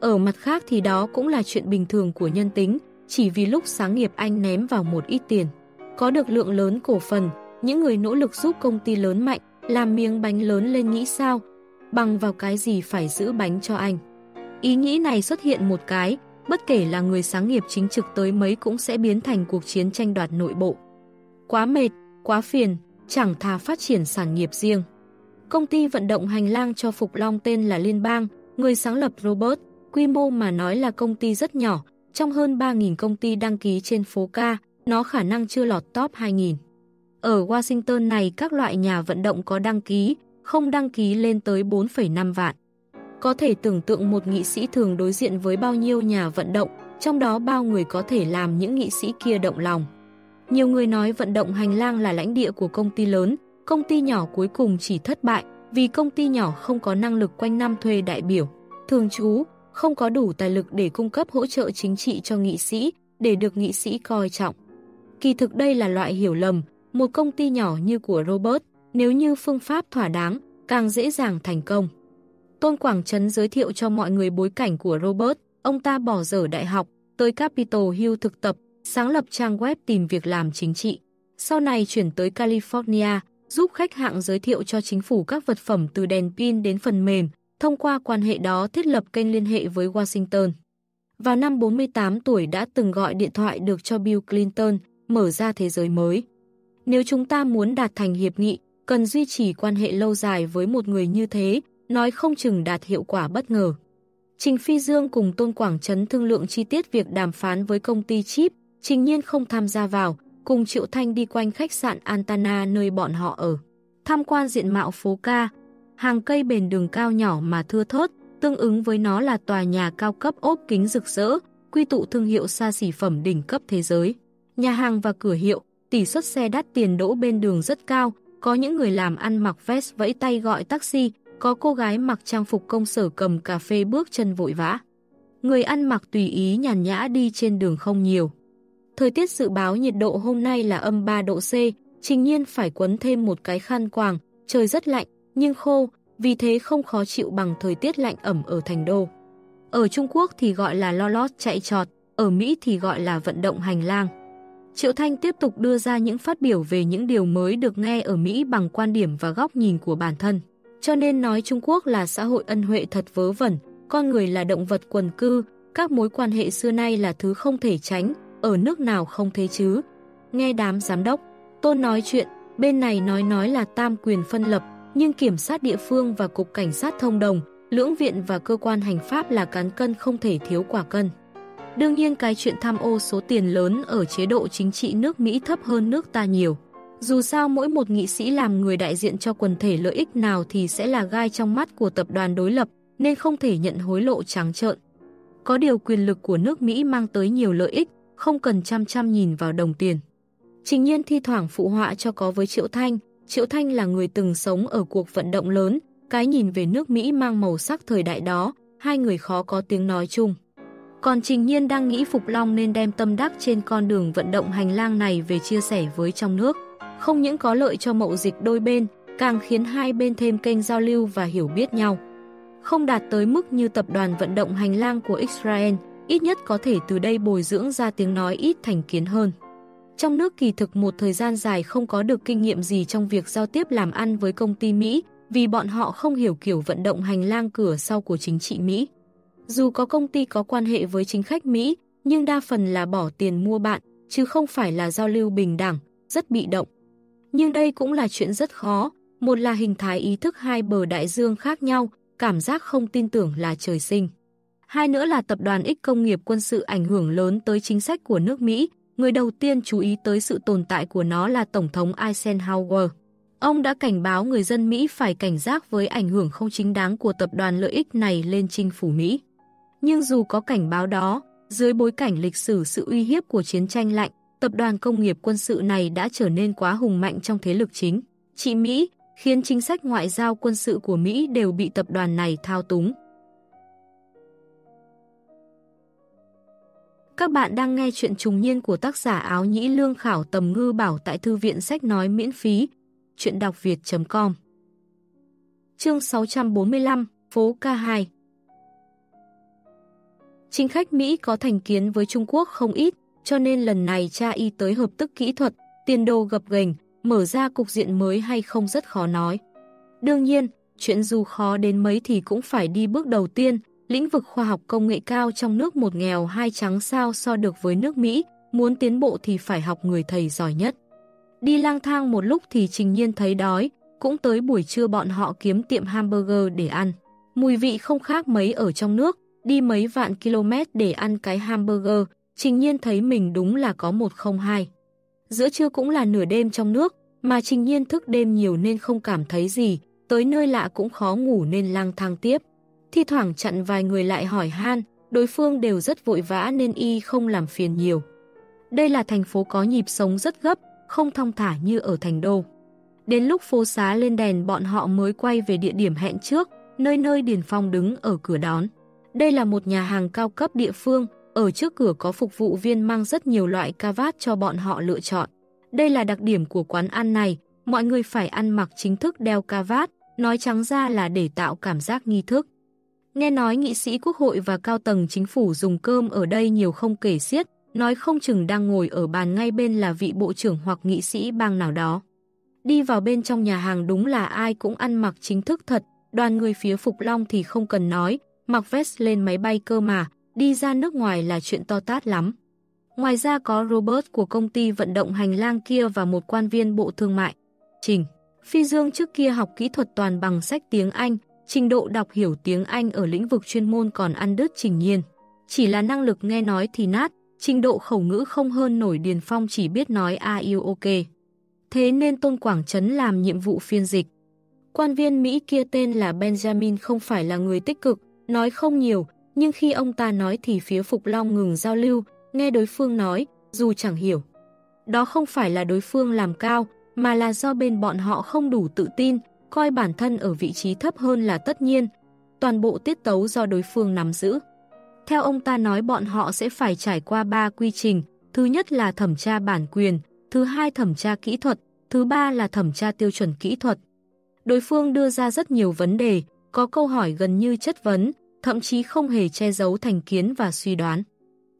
Ở mặt khác thì đó cũng là chuyện bình thường của nhân tính, chỉ vì lúc sáng nghiệp anh ném vào một ít tiền. Có được lượng lớn cổ phần, những người nỗ lực giúp công ty lớn mạnh, làm miếng bánh lớn lên nghĩ sao, bằng vào cái gì phải giữ bánh cho anh. Ý nghĩ này xuất hiện một cái, bất kể là người sáng nghiệp chính trực tới mấy cũng sẽ biến thành cuộc chiến tranh đoạt nội bộ. Quá mệt, quá phiền, chẳng thà phát triển sản nghiệp riêng. Công ty vận động hành lang cho Phục Long tên là Liên bang, người sáng lập Robert, quy mô mà nói là công ty rất nhỏ, trong hơn 3.000 công ty đăng ký trên phố ca, nó khả năng chưa lọt top 2.000. Ở Washington này các loại nhà vận động có đăng ký, không đăng ký lên tới 4,5 vạn. Có thể tưởng tượng một nghị sĩ thường đối diện với bao nhiêu nhà vận động, trong đó bao người có thể làm những nghị sĩ kia động lòng. Nhiều người nói vận động hành lang là lãnh địa của công ty lớn, công ty nhỏ cuối cùng chỉ thất bại vì công ty nhỏ không có năng lực quanh năm thuê đại biểu, thường trú, không có đủ tài lực để cung cấp hỗ trợ chính trị cho nghị sĩ, để được nghị sĩ coi trọng. Kỳ thực đây là loại hiểu lầm, một công ty nhỏ như của Robert, nếu như phương pháp thỏa đáng, càng dễ dàng thành công. Tôn Quảng Trấn giới thiệu cho mọi người bối cảnh của Robert, ông ta bỏ dở đại học, tới Capitol Hill thực tập, sáng lập trang web tìm việc làm chính trị. Sau này chuyển tới California, giúp khách hạng giới thiệu cho chính phủ các vật phẩm từ đèn pin đến phần mềm, thông qua quan hệ đó thiết lập kênh liên hệ với Washington. Vào năm 48 tuổi đã từng gọi điện thoại được cho Bill Clinton, mở ra thế giới mới. Nếu chúng ta muốn đạt thành hiệp nghị, cần duy trì quan hệ lâu dài với một người như thế, nói không chừng đạt hiệu quả bất ngờ. Trình Phi Dương cùng Tôn Quảng Trấn thương lượng chi tiết việc đàm phán với công ty chip, trình nhiên không tham gia vào, cùng Triệu Thanh đi quanh khách sạn Antana nơi bọn họ ở. Tham quan diện mạo phố ca, hàng cây bền đường cao nhỏ mà thưa thớt, tương ứng với nó là tòa nhà cao cấp ốp kính rực rỡ, quy tụ thương hiệu xa xỉ phẩm đỉnh cấp thế giới. Nhà hàng và cửa hiệu, tỷ suất xe đắt tiền đỗ bên đường rất cao, có những người làm ăn mặc vest vẫy tay gọi taxi, có cô gái mặc trang phục công sở cầm cà phê bước chân vội vã. Người ăn mặc tùy ý nhàn nhã đi trên đường không nhiều. Thời tiết dự báo nhiệt độ hôm nay là âm 3 độ C, trình nhiên phải quấn thêm một cái khăn quàng, trời rất lạnh, nhưng khô, vì thế không khó chịu bằng thời tiết lạnh ẩm ở thành đô. Ở Trung Quốc thì gọi là lo lót chạy trọt, ở Mỹ thì gọi là vận động hành lang. Triệu Thanh tiếp tục đưa ra những phát biểu về những điều mới được nghe ở Mỹ bằng quan điểm và góc nhìn của bản thân. Cho nên nói Trung Quốc là xã hội ân huệ thật vớ vẩn, con người là động vật quần cư, các mối quan hệ xưa nay là thứ không thể tránh, ở nước nào không thế chứ. Nghe đám giám đốc, Tôn nói chuyện, bên này nói nói là tam quyền phân lập, nhưng kiểm sát địa phương và cục cảnh sát thông đồng, lưỡng viện và cơ quan hành pháp là cán cân không thể thiếu quả cân. Đương nhiên cái chuyện tham ô số tiền lớn ở chế độ chính trị nước Mỹ thấp hơn nước ta nhiều. Dù sao mỗi một nghị sĩ làm người đại diện cho quần thể lợi ích nào thì sẽ là gai trong mắt của tập đoàn đối lập, nên không thể nhận hối lộ trắng trợn. Có điều quyền lực của nước Mỹ mang tới nhiều lợi ích, không cần chăm chăm nhìn vào đồng tiền. Trình nhiên thi thoảng phụ họa cho có với Triệu Thanh, Triệu Thanh là người từng sống ở cuộc vận động lớn, cái nhìn về nước Mỹ mang màu sắc thời đại đó, hai người khó có tiếng nói chung. Còn Trình Nhiên đang nghĩ Phục Long nên đem tâm đắc trên con đường vận động hành lang này về chia sẻ với trong nước. Không những có lợi cho mậu dịch đôi bên, càng khiến hai bên thêm kênh giao lưu và hiểu biết nhau. Không đạt tới mức như tập đoàn vận động hành lang của Israel, ít nhất có thể từ đây bồi dưỡng ra tiếng nói ít thành kiến hơn. Trong nước kỳ thực một thời gian dài không có được kinh nghiệm gì trong việc giao tiếp làm ăn với công ty Mỹ, vì bọn họ không hiểu kiểu vận động hành lang cửa sau của chính trị Mỹ. Dù có công ty có quan hệ với chính khách Mỹ, nhưng đa phần là bỏ tiền mua bạn, chứ không phải là giao lưu bình đẳng, rất bị động. Nhưng đây cũng là chuyện rất khó, một là hình thái ý thức hai bờ đại dương khác nhau, cảm giác không tin tưởng là trời sinh. Hai nữa là tập đoàn ích công nghiệp quân sự ảnh hưởng lớn tới chính sách của nước Mỹ, người đầu tiên chú ý tới sự tồn tại của nó là Tổng thống Eisenhower. Ông đã cảnh báo người dân Mỹ phải cảnh giác với ảnh hưởng không chính đáng của tập đoàn lợi ích này lên chinh phủ Mỹ. Nhưng dù có cảnh báo đó, dưới bối cảnh lịch sử sự uy hiếp của chiến tranh lạnh, tập đoàn công nghiệp quân sự này đã trở nên quá hùng mạnh trong thế lực chính. Chị Mỹ khiến chính sách ngoại giao quân sự của Mỹ đều bị tập đoàn này thao túng. Các bạn đang nghe chuyện trùng niên của tác giả áo nhĩ lương khảo tầm ngư bảo tại thư viện sách nói miễn phí. Chuyện đọc việt.com Chương 645 Phố K2 Chính khách Mỹ có thành kiến với Trung Quốc không ít, cho nên lần này cha y tới hợp tức kỹ thuật, tiền đồ gập ghềnh, mở ra cục diện mới hay không rất khó nói. Đương nhiên, chuyện dù khó đến mấy thì cũng phải đi bước đầu tiên, lĩnh vực khoa học công nghệ cao trong nước một nghèo hai trắng sao so được với nước Mỹ, muốn tiến bộ thì phải học người thầy giỏi nhất. Đi lang thang một lúc thì trình nhiên thấy đói, cũng tới buổi trưa bọn họ kiếm tiệm hamburger để ăn. Mùi vị không khác mấy ở trong nước, đi mấy vạn km để ăn cái hamburger, trình nhiên thấy mình đúng là có một không hai. Giữa trưa cũng là nửa đêm trong nước, mà trình nhiên thức đêm nhiều nên không cảm thấy gì, tới nơi lạ cũng khó ngủ nên lang thang tiếp. Thi thoảng chặn vài người lại hỏi han, đối phương đều rất vội vã nên y không làm phiền nhiều. Đây là thành phố có nhịp sống rất gấp, không thong thả như ở thành đô. Đến lúc phố xá lên đèn bọn họ mới quay về địa điểm hẹn trước, nơi nơi Điền Phong đứng ở cửa đón. Đây là một nhà hàng cao cấp địa phương, ở trước cửa có phục vụ viên mang rất nhiều loại ca vát cho bọn họ lựa chọn. Đây là đặc điểm của quán ăn này, mọi người phải ăn mặc chính thức đeo ca vát, nói trắng ra là để tạo cảm giác nghi thức. Nghe nói nghị sĩ quốc hội và cao tầng chính phủ dùng cơm ở đây nhiều không kể xiết, nói không chừng đang ngồi ở bàn ngay bên là vị bộ trưởng hoặc nghị sĩ bang nào đó. Đi vào bên trong nhà hàng đúng là ai cũng ăn mặc chính thức thật, đoàn người phía Phục Long thì không cần nói, mặc vest lên máy bay cơ mà, đi ra nước ngoài là chuyện to tát lắm. Ngoài ra có Robert của công ty vận động hành lang kia và một quan viên bộ thương mại. Trình Phi Dương trước kia học kỹ thuật toàn bằng sách tiếng Anh, trình độ đọc hiểu tiếng Anh ở lĩnh vực chuyên môn còn ăn đứt trình nhiên. Chỉ là năng lực nghe nói thì nát, trình độ khẩu ngữ không hơn nổi Điền Phong chỉ biết nói a yêu ok. Thế nên Tôn Quảng Trấn làm nhiệm vụ phiên dịch. Quan viên Mỹ kia tên là Benjamin không phải là người tích cực, nói không nhiều, nhưng khi ông ta nói thì phía Phục Long ngừng giao lưu, nghe đối phương nói, dù chẳng hiểu. Đó không phải là đối phương làm cao, mà là do bên bọn họ không đủ tự tin, coi bản thân ở vị trí thấp hơn là tất nhiên, toàn bộ tiết tấu do đối phương nắm giữ. Theo ông ta nói bọn họ sẽ phải trải qua 3 quy trình, thứ nhất là thẩm tra bản quyền, thứ hai thẩm tra kỹ thuật, thứ ba là thẩm tra tiêu chuẩn kỹ thuật. Đối phương đưa ra rất nhiều vấn đề, có câu hỏi gần như chất vấn, thậm chí không hề che giấu thành kiến và suy đoán.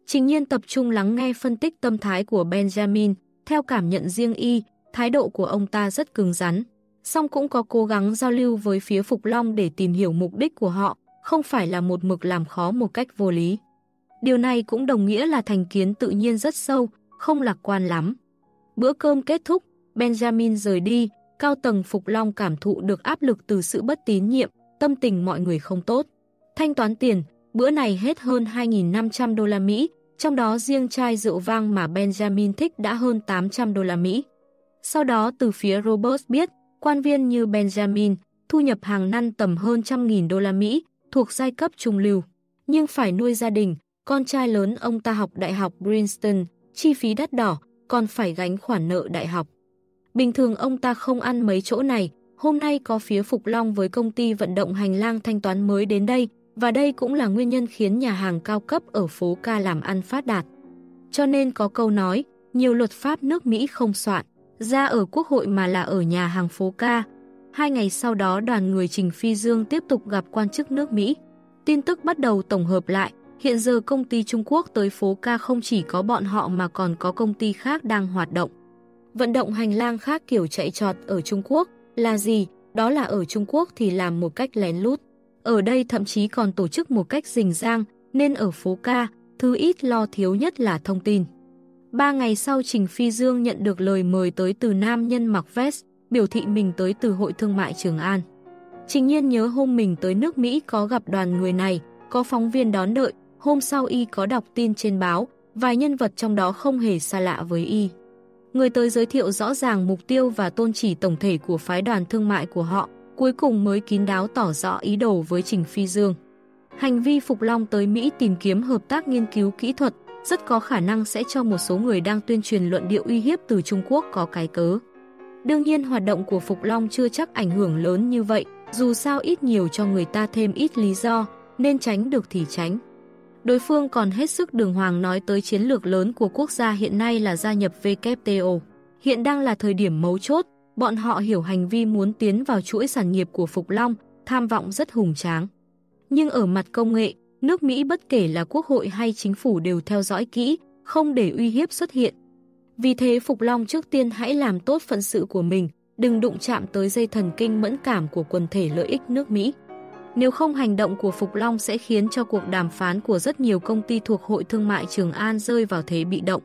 Trình nhiên tập trung lắng nghe phân tích tâm thái của Benjamin, theo cảm nhận riêng y, thái độ của ông ta rất cứng rắn. Song cũng có cố gắng giao lưu với phía Phục Long để tìm hiểu mục đích của họ, không phải là một mực làm khó một cách vô lý. Điều này cũng đồng nghĩa là thành kiến tự nhiên rất sâu, không lạc quan lắm. Bữa cơm kết thúc, Benjamin rời đi, cao tầng Phục Long cảm thụ được áp lực từ sự bất tín nhiệm, tâm tình mọi người không tốt. Thanh toán tiền, bữa này hết hơn 2.500 đô la Mỹ, trong đó riêng chai rượu vang mà Benjamin thích đã hơn 800 đô la Mỹ. Sau đó từ phía Robert biết, quan viên như Benjamin, thu nhập hàng năm tầm hơn trăm nghìn đô la Mỹ, thuộc giai cấp trung lưu. Nhưng phải nuôi gia đình, con trai lớn ông ta học đại học Princeton, chi phí đắt đỏ, còn phải gánh khoản nợ đại học. Bình thường ông ta không ăn mấy chỗ này, hôm nay có phía Phục Long với công ty vận động hành lang thanh toán mới đến đây, và đây cũng là nguyên nhân khiến nhà hàng cao cấp ở phố ca làm ăn phát đạt. Cho nên có câu nói, nhiều luật pháp nước Mỹ không soạn, ra ở quốc hội mà là ở nhà hàng phố ca. Hai ngày sau đó đoàn người Trình Phi Dương tiếp tục gặp quan chức nước Mỹ. Tin tức bắt đầu tổng hợp lại, hiện giờ công ty Trung Quốc tới phố ca không chỉ có bọn họ mà còn có công ty khác đang hoạt động. Vận động hành lang khác kiểu chạy trọt ở Trung Quốc là gì? Đó là ở Trung Quốc thì làm một cách lén lút. Ở đây thậm chí còn tổ chức một cách rình rang, nên ở phố ca, thứ ít lo thiếu nhất là thông tin. Ba ngày sau Trình Phi Dương nhận được lời mời tới từ nam nhân mặc vest, biểu thị mình tới từ Hội Thương mại Trường An. Trình nhiên nhớ hôm mình tới nước Mỹ có gặp đoàn người này, có phóng viên đón đợi, hôm sau y có đọc tin trên báo, vài nhân vật trong đó không hề xa lạ với y. Người tới giới thiệu rõ ràng mục tiêu và tôn chỉ tổng thể của phái đoàn thương mại của họ, cuối cùng mới kín đáo tỏ rõ ý đồ với Trình Phi Dương. Hành vi Phục Long tới Mỹ tìm kiếm hợp tác nghiên cứu kỹ thuật rất có khả năng sẽ cho một số người đang tuyên truyền luận điệu uy hiếp từ Trung Quốc có cái cớ. Đương nhiên hoạt động của Phục Long chưa chắc ảnh hưởng lớn như vậy, dù sao ít nhiều cho người ta thêm ít lý do, nên tránh được thì tránh. Đối phương còn hết sức đường hoàng nói tới chiến lược lớn của quốc gia hiện nay là gia nhập WTO. Hiện đang là thời điểm mấu chốt, bọn họ hiểu hành vi muốn tiến vào chuỗi sản nghiệp của Phục Long, tham vọng rất hùng tráng. Nhưng ở mặt công nghệ, nước Mỹ bất kể là quốc hội hay chính phủ đều theo dõi kỹ, không để uy hiếp xuất hiện. Vì thế Phục Long trước tiên hãy làm tốt phận sự của mình, đừng đụng chạm tới dây thần kinh mẫn cảm của quần thể lợi ích nước Mỹ. Nếu không hành động của Phục Long sẽ khiến cho cuộc đàm phán của rất nhiều công ty thuộc Hội Thương mại Trường An rơi vào thế bị động.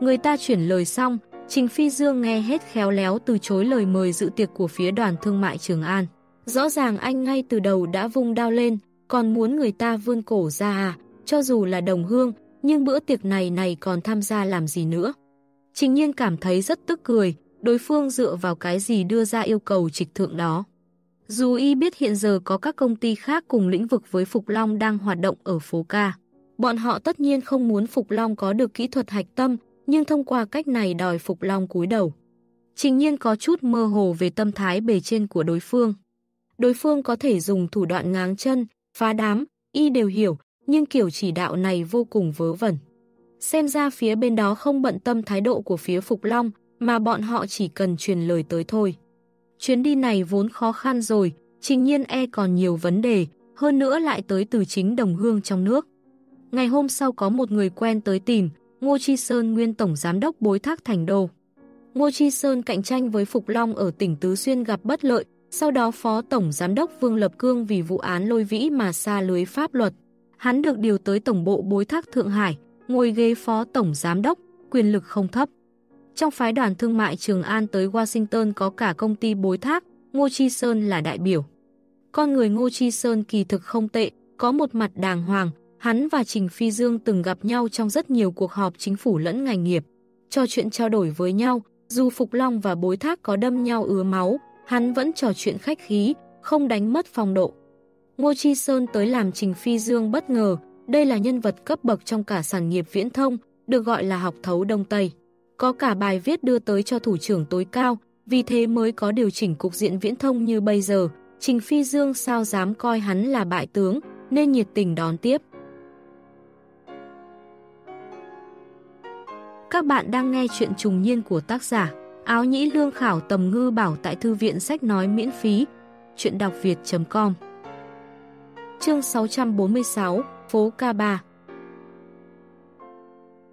Người ta chuyển lời xong, Trình Phi Dương nghe hết khéo léo từ chối lời mời dự tiệc của phía đoàn thương mại Trường An. Rõ ràng anh ngay từ đầu đã vung đao lên, còn muốn người ta vươn cổ ra à, cho dù là đồng hương, nhưng bữa tiệc này này còn tham gia làm gì nữa. Trình nhiên cảm thấy rất tức cười, đối phương dựa vào cái gì đưa ra yêu cầu trịch thượng đó. Dù y biết hiện giờ có các công ty khác cùng lĩnh vực với Phục Long đang hoạt động ở phố ca. Bọn họ tất nhiên không muốn Phục Long có được kỹ thuật hạch tâm, nhưng thông qua cách này đòi Phục Long cúi đầu. Trình nhiên có chút mơ hồ về tâm thái bề trên của đối phương. Đối phương có thể dùng thủ đoạn ngáng chân, phá đám, y đều hiểu, nhưng kiểu chỉ đạo này vô cùng vớ vẩn. Xem ra phía bên đó không bận tâm thái độ của phía Phục Long, mà bọn họ chỉ cần truyền lời tới thôi. Chuyến đi này vốn khó khăn rồi, trình nhiên e còn nhiều vấn đề, hơn nữa lại tới từ chính đồng hương trong nước. Ngày hôm sau có một người quen tới tìm, Ngô Chi Sơn nguyên tổng giám đốc bối thác thành đô. Ngô Chi Sơn cạnh tranh với Phục Long ở tỉnh Tứ Xuyên gặp bất lợi, sau đó Phó Tổng Giám đốc Vương Lập Cương vì vụ án lôi vĩ mà xa lưới pháp luật. Hắn được điều tới Tổng bộ bối thác Thượng Hải, ngồi ghế Phó Tổng Giám đốc, quyền lực không thấp. Trong phái đoàn thương mại Trường An tới Washington có cả công ty bối thác, Ngô Chi Sơn là đại biểu. Con người Ngô Chi Sơn kỳ thực không tệ, có một mặt đàng hoàng, hắn và Trình Phi Dương từng gặp nhau trong rất nhiều cuộc họp chính phủ lẫn ngành nghiệp. Trò chuyện trao đổi với nhau, dù Phục Long và bối thác có đâm nhau ứa máu, hắn vẫn trò chuyện khách khí, không đánh mất phong độ. Ngô Chi Sơn tới làm Trình Phi Dương bất ngờ, đây là nhân vật cấp bậc trong cả sản nghiệp viễn thông, được gọi là học thấu Đông Tây. Có cả bài viết đưa tới cho thủ trưởng tối cao, vì thế mới có điều chỉnh cục diện viễn thông như bây giờ. Trình Phi Dương sao dám coi hắn là bại tướng, nên nhiệt tình đón tiếp. Các bạn đang nghe chuyện trùng niên của tác giả Áo nhĩ lương khảo tầm ngư bảo tại thư viện sách nói miễn phí. Chuyện đọc việt.com Chương 646 Phố ca bà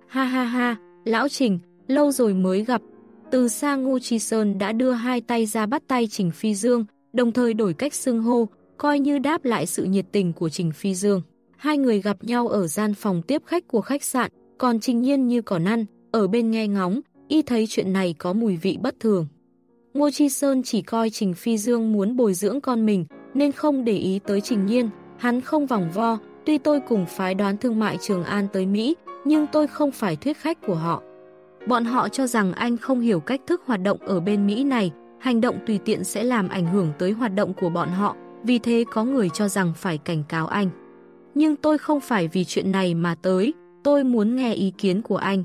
Ha ha ha, Lão Trình, lâu rồi mới gặp. Từ xa Ngô Chi Sơn đã đưa hai tay ra bắt tay Trình Phi Dương, đồng thời đổi cách xưng hô, coi như đáp lại sự nhiệt tình của Trình Phi Dương. Hai người gặp nhau ở gian phòng tiếp khách của khách sạn, còn Trình Nhiên như cỏ năn, ở bên nghe ngóng, y thấy chuyện này có mùi vị bất thường. Ngô Chi Sơn chỉ coi Trình Phi Dương muốn bồi dưỡng con mình, nên không để ý tới Trình Nhiên, hắn không vòng vo, tuy tôi cùng phái đoán thương mại Trường An tới Mỹ, nhưng tôi không phải thuyết khách của họ. Bọn họ cho rằng anh không hiểu cách thức hoạt động ở bên Mỹ này, hành động tùy tiện sẽ làm ảnh hưởng tới hoạt động của bọn họ, vì thế có người cho rằng phải cảnh cáo anh. Nhưng tôi không phải vì chuyện này mà tới, tôi muốn nghe ý kiến của anh.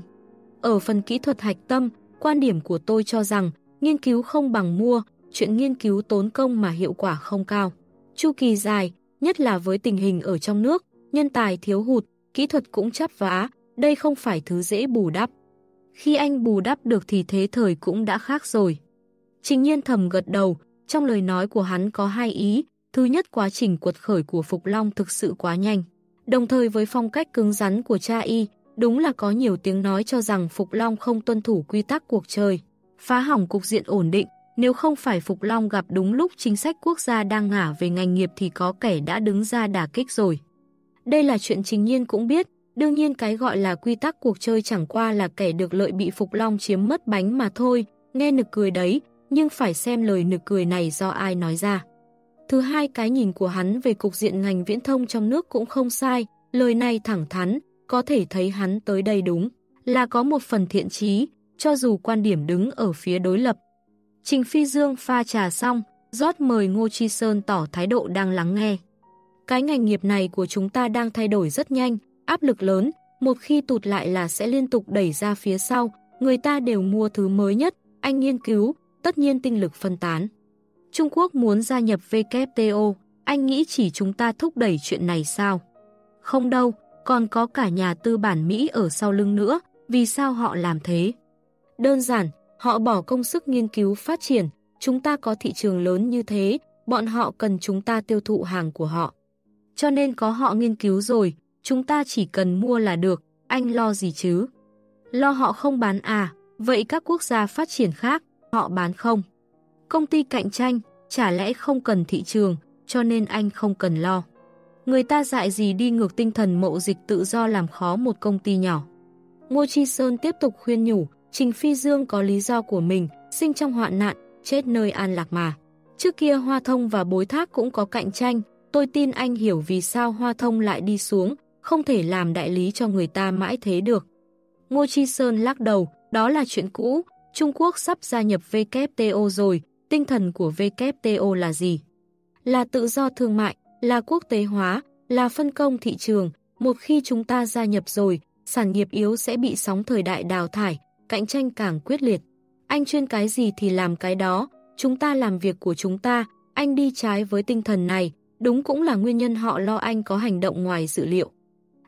Ở phần kỹ thuật hạch tâm, quan điểm của tôi cho rằng nghiên cứu không bằng mua, chuyện nghiên cứu tốn công mà hiệu quả không cao. Chu kỳ dài, nhất là với tình hình ở trong nước, nhân tài thiếu hụt, kỹ thuật cũng chắp vá, đây không phải thứ dễ bù đắp. Khi anh bù đắp được thì thế thời cũng đã khác rồi. Trình nhiên thầm gật đầu, trong lời nói của hắn có hai ý. Thứ nhất quá trình cuột khởi của Phục Long thực sự quá nhanh. Đồng thời với phong cách cứng rắn của cha y, đúng là có nhiều tiếng nói cho rằng Phục Long không tuân thủ quy tắc cuộc chơi. Phá hỏng cục diện ổn định, nếu không phải Phục Long gặp đúng lúc chính sách quốc gia đang ngả về ngành nghiệp thì có kẻ đã đứng ra đả kích rồi. Đây là chuyện trình nhiên cũng biết, đương nhiên cái gọi là quy tắc cuộc chơi chẳng qua là kẻ được lợi bị Phục Long chiếm mất bánh mà thôi, nghe nực cười đấy, nhưng phải xem lời nực cười này do ai nói ra. Thứ hai cái nhìn của hắn về cục diện ngành viễn thông trong nước cũng không sai, lời này thẳng thắn, có thể thấy hắn tới đây đúng, là có một phần thiện trí, cho dù quan điểm đứng ở phía đối lập. Trình Phi Dương pha trà xong, rót mời Ngô Chi Sơn tỏ thái độ đang lắng nghe. Cái ngành nghiệp này của chúng ta đang thay đổi rất nhanh, áp lực lớn, một khi tụt lại là sẽ liên tục đẩy ra phía sau, người ta đều mua thứ mới nhất, anh nghiên cứu, tất nhiên tinh lực phân tán. Trung Quốc muốn gia nhập WTO, anh nghĩ chỉ chúng ta thúc đẩy chuyện này sao? Không đâu, còn có cả nhà tư bản Mỹ ở sau lưng nữa, vì sao họ làm thế? Đơn giản, họ bỏ công sức nghiên cứu phát triển, chúng ta có thị trường lớn như thế, bọn họ cần chúng ta tiêu thụ hàng của họ. Cho nên có họ nghiên cứu rồi, chúng ta chỉ cần mua là được, anh lo gì chứ? Lo họ không bán à, vậy các quốc gia phát triển khác, họ bán không? Công ty cạnh tranh, chả lẽ không cần thị trường, cho nên anh không cần lo. Người ta dại gì đi ngược tinh thần mậu dịch tự do làm khó một công ty nhỏ. Ngô Chi Sơn tiếp tục khuyên nhủ, Trình Phi Dương có lý do của mình, sinh trong hoạn nạn, chết nơi an lạc mà. Trước kia Hoa Thông và Bối Thác cũng có cạnh tranh, tôi tin anh hiểu vì sao Hoa Thông lại đi xuống, không thể làm đại lý cho người ta mãi thế được. Ngô Chi Sơn lắc đầu, đó là chuyện cũ, Trung Quốc sắp gia nhập WTO rồi, tinh thần của WTO là gì? Là tự do thương mại, là quốc tế hóa, là phân công thị trường. Một khi chúng ta gia nhập rồi, sản nghiệp yếu sẽ bị sóng thời đại đào thải, cạnh tranh càng quyết liệt. Anh chuyên cái gì thì làm cái đó, chúng ta làm việc của chúng ta, anh đi trái với tinh thần này, đúng cũng là nguyên nhân họ lo anh có hành động ngoài dự liệu.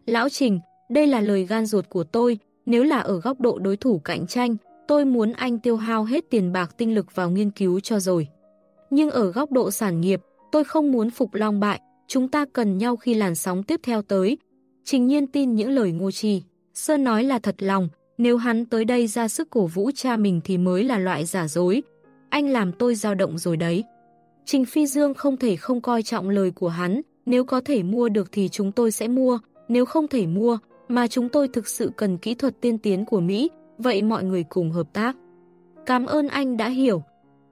Lão Trình, đây là lời gan ruột của tôi, nếu là ở góc độ đối thủ cạnh tranh, tôi muốn anh tiêu hao hết tiền bạc tinh lực vào nghiên cứu cho rồi. Nhưng ở góc độ sản nghiệp, tôi không muốn phục long bại, chúng ta cần nhau khi làn sóng tiếp theo tới. Trình nhiên tin những lời ngô trì. Sơn nói là thật lòng, nếu hắn tới đây ra sức cổ vũ cha mình thì mới là loại giả dối. Anh làm tôi dao động rồi đấy. Trình Phi Dương không thể không coi trọng lời của hắn, nếu có thể mua được thì chúng tôi sẽ mua, nếu không thể mua, mà chúng tôi thực sự cần kỹ thuật tiên tiến của Mỹ, vậy mọi người cùng hợp tác. Cảm ơn anh đã hiểu.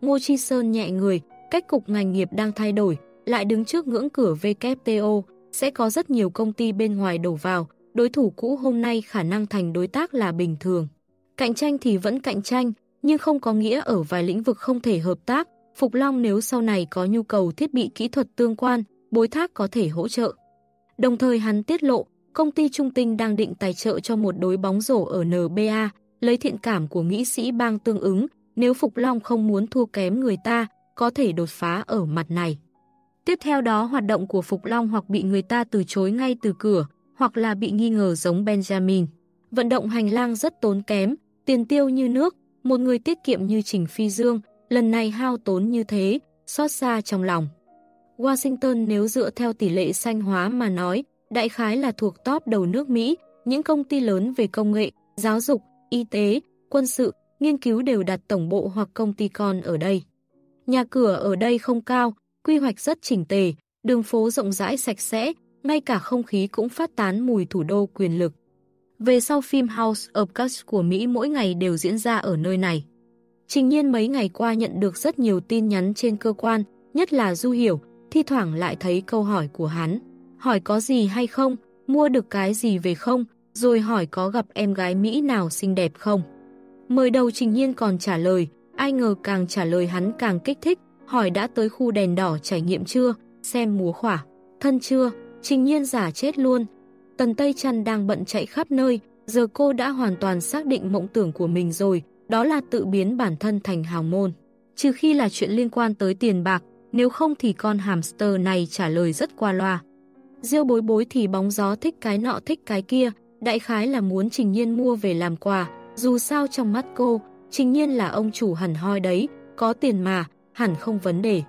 Ngô Chi Sơn nhẹ người, cách cục ngành nghiệp đang thay đổi, lại đứng trước ngưỡng cửa WTO, sẽ có rất nhiều công ty bên ngoài đổ vào, đối thủ cũ hôm nay khả năng thành đối tác là bình thường. Cạnh tranh thì vẫn cạnh tranh, nhưng không có nghĩa ở vài lĩnh vực không thể hợp tác. Phục Long nếu sau này có nhu cầu thiết bị kỹ thuật tương quan, bối thác có thể hỗ trợ. Đồng thời hắn tiết lộ, công ty Trung Tinh đang định tài trợ cho một đối bóng rổ ở NBA, lấy thiện cảm của nghị sĩ bang tương ứng, nếu Phục Long không muốn thua kém người ta, có thể đột phá ở mặt này. Tiếp theo đó hoạt động của Phục Long hoặc bị người ta từ chối ngay từ cửa, hoặc là bị nghi ngờ giống Benjamin. Vận động hành lang rất tốn kém, tiền tiêu như nước, một người tiết kiệm như Trình Phi Dương, lần này hao tốn như thế, xót xa trong lòng. Washington nếu dựa theo tỷ lệ xanh hóa mà nói, đại khái là thuộc top đầu nước Mỹ, những công ty lớn về công nghệ, giáo dục, y tế, quân sự, nghiên cứu đều đặt tổng bộ hoặc công ty con ở đây. Nhà cửa ở đây không cao, quy hoạch rất chỉnh tề, đường phố rộng rãi sạch sẽ, ngay cả không khí cũng phát tán mùi thủ đô quyền lực. Về sau phim House of Cards của Mỹ mỗi ngày đều diễn ra ở nơi này. Trình nhiên mấy ngày qua nhận được rất nhiều tin nhắn trên cơ quan, nhất là Du Hiểu, thi thoảng lại thấy câu hỏi của hắn. Hỏi có gì hay không, mua được cái gì về không, rồi hỏi có gặp em gái Mỹ nào xinh đẹp không. Mời đầu Trình Nhiên còn trả lời, ai ngờ càng trả lời hắn càng kích thích, hỏi đã tới khu đèn đỏ trải nghiệm chưa, xem múa khỏa, thân chưa, Trình Nhiên giả chết luôn. Tần Tây Trăn đang bận chạy khắp nơi, giờ cô đã hoàn toàn xác định mộng tưởng của mình rồi, đó là tự biến bản thân thành hào môn. Trừ khi là chuyện liên quan tới tiền bạc, nếu không thì con hamster này trả lời rất qua loa. Diêu bối bối thì bóng gió thích cái nọ thích cái kia, đại khái là muốn Trình Nhiên mua về làm quà, dù sao trong mắt cô, Trình Nhiên là ông chủ hẳn hoi đấy, có tiền mà, hẳn không vấn đề.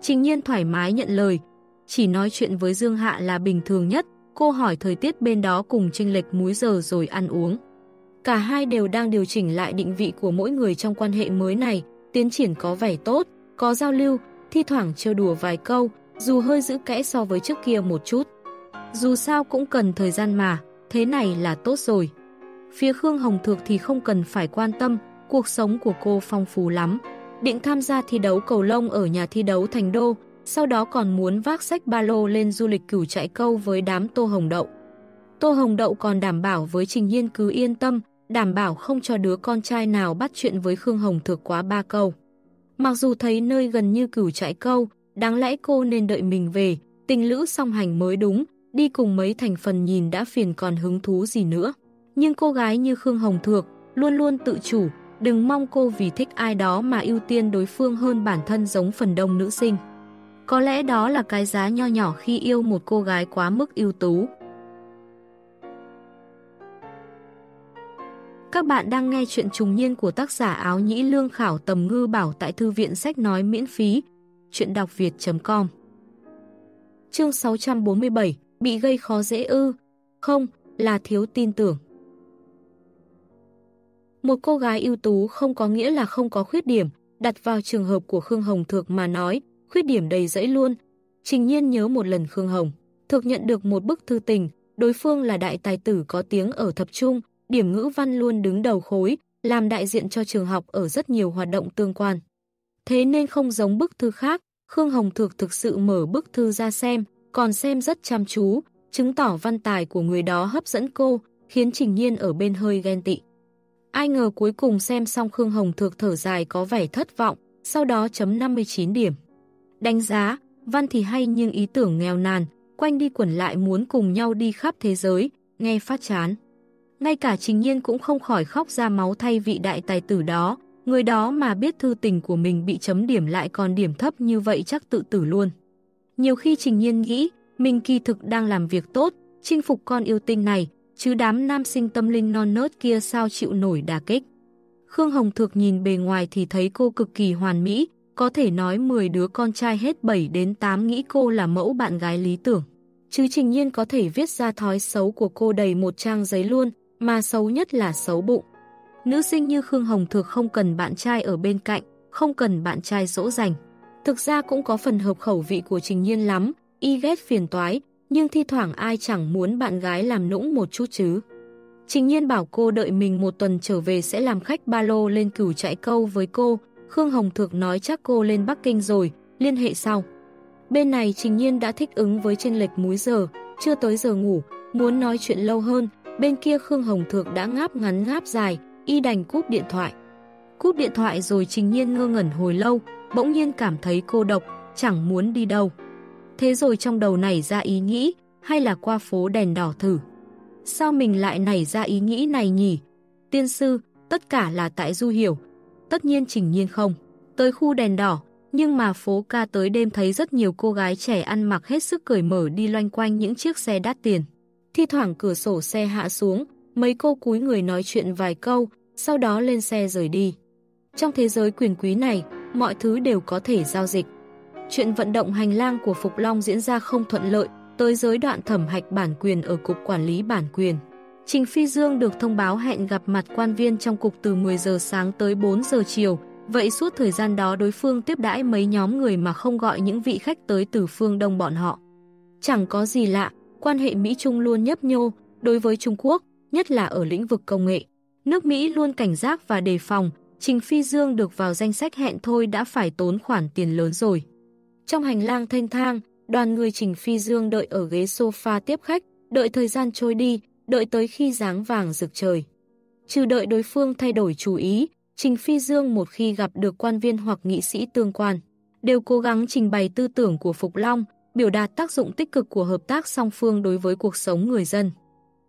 Trình Nhiên thoải mái nhận lời, chỉ nói chuyện với Dương Hạ là bình thường nhất, cô hỏi thời tiết bên đó cùng chênh lệch múi giờ rồi ăn uống. Cả hai đều đang điều chỉnh lại định vị của mỗi người trong quan hệ mới này, tiến triển có vẻ tốt, có giao lưu, thi thoảng trêu đùa vài câu, dù hơi giữ kẽ so với trước kia một chút. Dù sao cũng cần thời gian mà, thế này là tốt rồi. Phía Khương Hồng Thược thì không cần phải quan tâm, cuộc sống của cô phong phú lắm. Định tham gia thi đấu cầu lông ở nhà thi đấu Thành Đô, sau đó còn muốn vác sách ba lô lên du lịch cửu chạy câu với đám Tô Hồng Đậu. Tô Hồng Đậu còn đảm bảo với Trình Nhiên cứ yên tâm, đảm bảo không cho đứa con trai nào bắt chuyện với Khương Hồng Thược quá ba câu. Mặc dù thấy nơi gần như cửu chạy câu, đáng lẽ cô nên đợi mình về, tình lữ song hành mới đúng, đi cùng mấy thành phần nhìn đã phiền còn hứng thú gì nữa. Nhưng cô gái như Khương Hồng Thược luôn luôn tự chủ, đừng mong cô vì thích ai đó mà ưu tiên đối phương hơn bản thân giống phần đông nữ sinh. Có lẽ đó là cái giá nho nhỏ khi yêu một cô gái quá mức ưu tú. Các bạn đang nghe chuyện trùng niên của tác giả áo nhĩ lương khảo tầm ngư bảo tại thư viện sách nói miễn phí. Chuyện đọc việt.com Chương 647 Bị gây khó dễ ư? Không, là thiếu tin tưởng. Một cô gái ưu tú không có nghĩa là không có khuyết điểm, đặt vào trường hợp của Khương Hồng Thược mà nói, khuyết điểm đầy dẫy luôn. Trình nhiên nhớ một lần Khương Hồng, Thược nhận được một bức thư tình, đối phương là đại tài tử có tiếng ở thập trung, điểm ngữ văn luôn đứng đầu khối, làm đại diện cho trường học ở rất nhiều hoạt động tương quan. Thế nên không giống bức thư khác, Khương Hồng Thược thực sự mở bức thư ra xem, còn xem rất chăm chú, chứng tỏ văn tài của người đó hấp dẫn cô, khiến Trình Nhiên ở bên hơi ghen tị. Ai ngờ cuối cùng xem xong Khương Hồng Thược thở dài có vẻ thất vọng, sau đó chấm 59 điểm. Đánh giá, văn thì hay nhưng ý tưởng nghèo nàn, quanh đi quẩn lại muốn cùng nhau đi khắp thế giới, nghe phát chán. Ngay cả Trình Nhiên cũng không khỏi khóc ra máu thay vị đại tài tử đó, người đó mà biết thư tình của mình bị chấm điểm lại còn điểm thấp như vậy chắc tự tử luôn. Nhiều khi Trình Nhiên nghĩ, mình kỳ thực đang làm việc tốt, chinh phục con yêu tinh này, chứ đám nam sinh tâm linh non nớt kia sao chịu nổi đà kích. Khương Hồng Thược nhìn bề ngoài thì thấy cô cực kỳ hoàn mỹ, có thể nói 10 đứa con trai hết 7 đến 8 nghĩ cô là mẫu bạn gái lý tưởng. Chứ Trình Nhiên có thể viết ra thói xấu của cô đầy một trang giấy luôn, mà xấu nhất là xấu bụng. Nữ sinh như Khương Hồng Thược không cần bạn trai ở bên cạnh, không cần bạn trai dỗ dành. Thực ra cũng có phần hợp khẩu vị của Trình Nhiên lắm, y ghét phiền toái, nhưng thi thoảng ai chẳng muốn bạn gái làm nũng một chút chứ. Trình Nhiên bảo cô đợi mình một tuần trở về sẽ làm khách ba lô lên cửu chạy câu với cô, Khương Hồng Thược nói chắc cô lên Bắc Kinh rồi, liên hệ sau. Bên này Trình Nhiên đã thích ứng với trên lệch múi giờ, chưa tới giờ ngủ, muốn nói chuyện lâu hơn, bên kia Khương Hồng Thược đã ngáp ngắn ngáp dài, y đành cúp điện thoại. Cúp điện thoại rồi Trình Nhiên ngơ ngẩn hồi lâu, bỗng nhiên cảm thấy cô độc, chẳng muốn đi đâu. Thế rồi trong đầu nảy ra ý nghĩ, hay là qua phố đèn đỏ thử. Sao mình lại nảy ra ý nghĩ này nhỉ? Tiên sư, tất cả là tại Du Hiểu. Tất nhiên trình nhiên không. Tới khu đèn đỏ, nhưng mà phố ca tới đêm thấy rất nhiều cô gái trẻ ăn mặc hết sức cởi mở đi loanh quanh những chiếc xe đắt tiền. Thi thoảng cửa sổ xe hạ xuống, mấy cô cúi người nói chuyện vài câu, sau đó lên xe rời đi. Trong thế giới quyền quý này, mọi thứ đều có thể giao dịch. Chuyện vận động hành lang của Phục Long diễn ra không thuận lợi, tới giới đoạn thẩm hạch bản quyền ở Cục Quản lý Bản quyền. Trình Phi Dương được thông báo hẹn gặp mặt quan viên trong cục từ 10 giờ sáng tới 4 giờ chiều, vậy suốt thời gian đó đối phương tiếp đãi mấy nhóm người mà không gọi những vị khách tới từ phương đông bọn họ. Chẳng có gì lạ, quan hệ Mỹ-Trung luôn nhấp nhô, đối với Trung Quốc, nhất là ở lĩnh vực công nghệ. Nước Mỹ luôn cảnh giác và đề phòng, Trình Phi Dương được vào danh sách hẹn thôi đã phải tốn khoản tiền lớn rồi. Trong hành lang thanh thang, đoàn người Trình Phi Dương đợi ở ghế sofa tiếp khách, đợi thời gian trôi đi, đợi tới khi dáng vàng rực trời. Trừ đợi đối phương thay đổi chú ý, Trình Phi Dương một khi gặp được quan viên hoặc nghị sĩ tương quan, đều cố gắng trình bày tư tưởng của Phục Long, biểu đạt tác dụng tích cực của hợp tác song phương đối với cuộc sống người dân.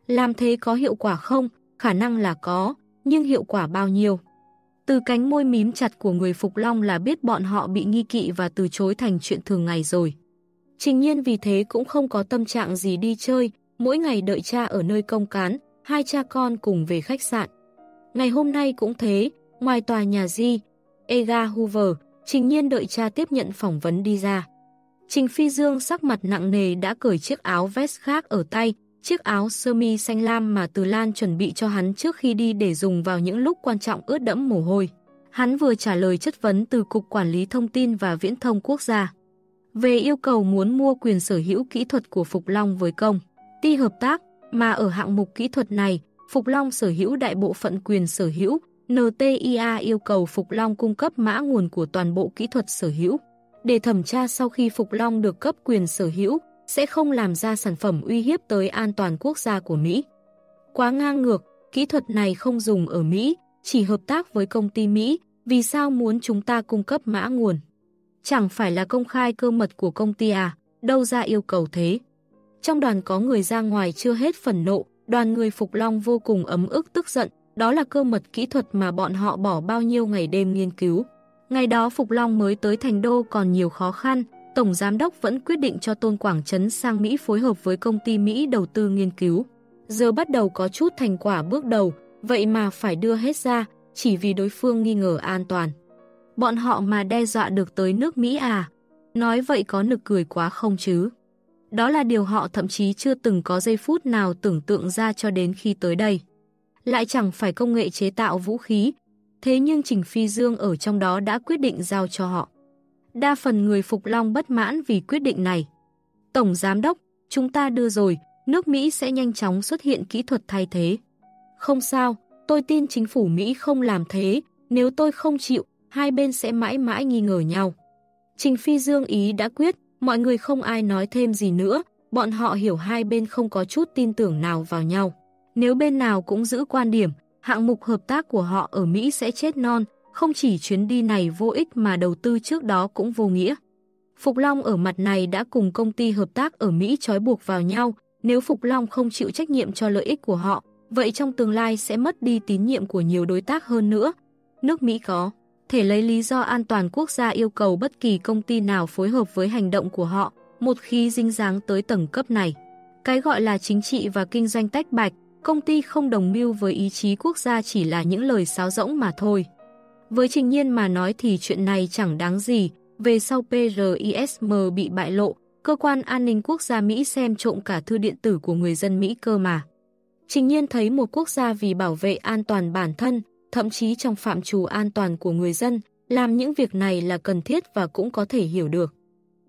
Làm thế có hiệu quả không? Khả năng là có, nhưng hiệu quả bao nhiêu? Từ cánh môi mím chặt của người Phục Long là biết bọn họ bị nghi kỵ và từ chối thành chuyện thường ngày rồi. Trình nhiên vì thế cũng không có tâm trạng gì đi chơi, mỗi ngày đợi cha ở nơi công cán, hai cha con cùng về khách sạn. Ngày hôm nay cũng thế, ngoài tòa nhà Di, Ega Hoover, Trình Nhiên đợi cha tiếp nhận phỏng vấn đi ra. Trình Phi Dương sắc mặt nặng nề đã cởi chiếc áo vest khác ở tay, chiếc áo sơ mi xanh lam mà Từ Lan chuẩn bị cho hắn trước khi đi để dùng vào những lúc quan trọng ướt đẫm mồ hôi. Hắn vừa trả lời chất vấn từ Cục Quản lý Thông tin và Viễn thông Quốc gia về yêu cầu muốn mua quyền sở hữu kỹ thuật của Phục Long với công ty hợp tác, mà ở hạng mục kỹ thuật này, Phục Long sở hữu đại bộ phận quyền sở hữu, NTIA yêu cầu Phục Long cung cấp mã nguồn của toàn bộ kỹ thuật sở hữu. Để thẩm tra sau khi Phục Long được cấp quyền sở hữu, sẽ không làm ra sản phẩm uy hiếp tới an toàn quốc gia của Mỹ. Quá ngang ngược, kỹ thuật này không dùng ở Mỹ, chỉ hợp tác với công ty Mỹ, vì sao muốn chúng ta cung cấp mã nguồn? Chẳng phải là công khai cơ mật của công ty à, đâu ra yêu cầu thế? Trong đoàn có người ra ngoài chưa hết phần nộ, đoàn người Phục Long vô cùng ấm ức tức giận, đó là cơ mật kỹ thuật mà bọn họ bỏ bao nhiêu ngày đêm nghiên cứu. Ngày đó Phục Long mới tới thành đô còn nhiều khó khăn, Tổng Giám đốc vẫn quyết định cho Tôn Quảng Trấn sang Mỹ phối hợp với công ty Mỹ đầu tư nghiên cứu. Giờ bắt đầu có chút thành quả bước đầu, vậy mà phải đưa hết ra, chỉ vì đối phương nghi ngờ an toàn. Bọn họ mà đe dọa được tới nước Mỹ à? Nói vậy có nực cười quá không chứ? Đó là điều họ thậm chí chưa từng có giây phút nào tưởng tượng ra cho đến khi tới đây. Lại chẳng phải công nghệ chế tạo vũ khí, thế nhưng Trình Phi Dương ở trong đó đã quyết định giao cho họ. Đa phần người Phục Long bất mãn vì quyết định này. Tổng Giám đốc, chúng ta đưa rồi, nước Mỹ sẽ nhanh chóng xuất hiện kỹ thuật thay thế. Không sao, tôi tin chính phủ Mỹ không làm thế, nếu tôi không chịu, hai bên sẽ mãi mãi nghi ngờ nhau. Trình Phi Dương ý đã quyết, mọi người không ai nói thêm gì nữa, bọn họ hiểu hai bên không có chút tin tưởng nào vào nhau. Nếu bên nào cũng giữ quan điểm, hạng mục hợp tác của họ ở Mỹ sẽ chết non, không chỉ chuyến đi này vô ích mà đầu tư trước đó cũng vô nghĩa. Phục Long ở mặt này đã cùng công ty hợp tác ở Mỹ trói buộc vào nhau, nếu Phục Long không chịu trách nhiệm cho lợi ích của họ, vậy trong tương lai sẽ mất đi tín nhiệm của nhiều đối tác hơn nữa. Nước Mỹ có thể lấy lý do an toàn quốc gia yêu cầu bất kỳ công ty nào phối hợp với hành động của họ, một khi dinh dáng tới tầng cấp này. Cái gọi là chính trị và kinh doanh tách bạch, công ty không đồng mưu với ý chí quốc gia chỉ là những lời sáo rỗng mà thôi. Với Trình Nhiên mà nói thì chuyện này chẳng đáng gì, về sau PRISM bị bại lộ, cơ quan an ninh quốc gia Mỹ xem trộm cả thư điện tử của người dân Mỹ cơ mà. Trình Nhiên thấy một quốc gia vì bảo vệ an toàn bản thân, thậm chí trong phạm trù an toàn của người dân, làm những việc này là cần thiết và cũng có thể hiểu được.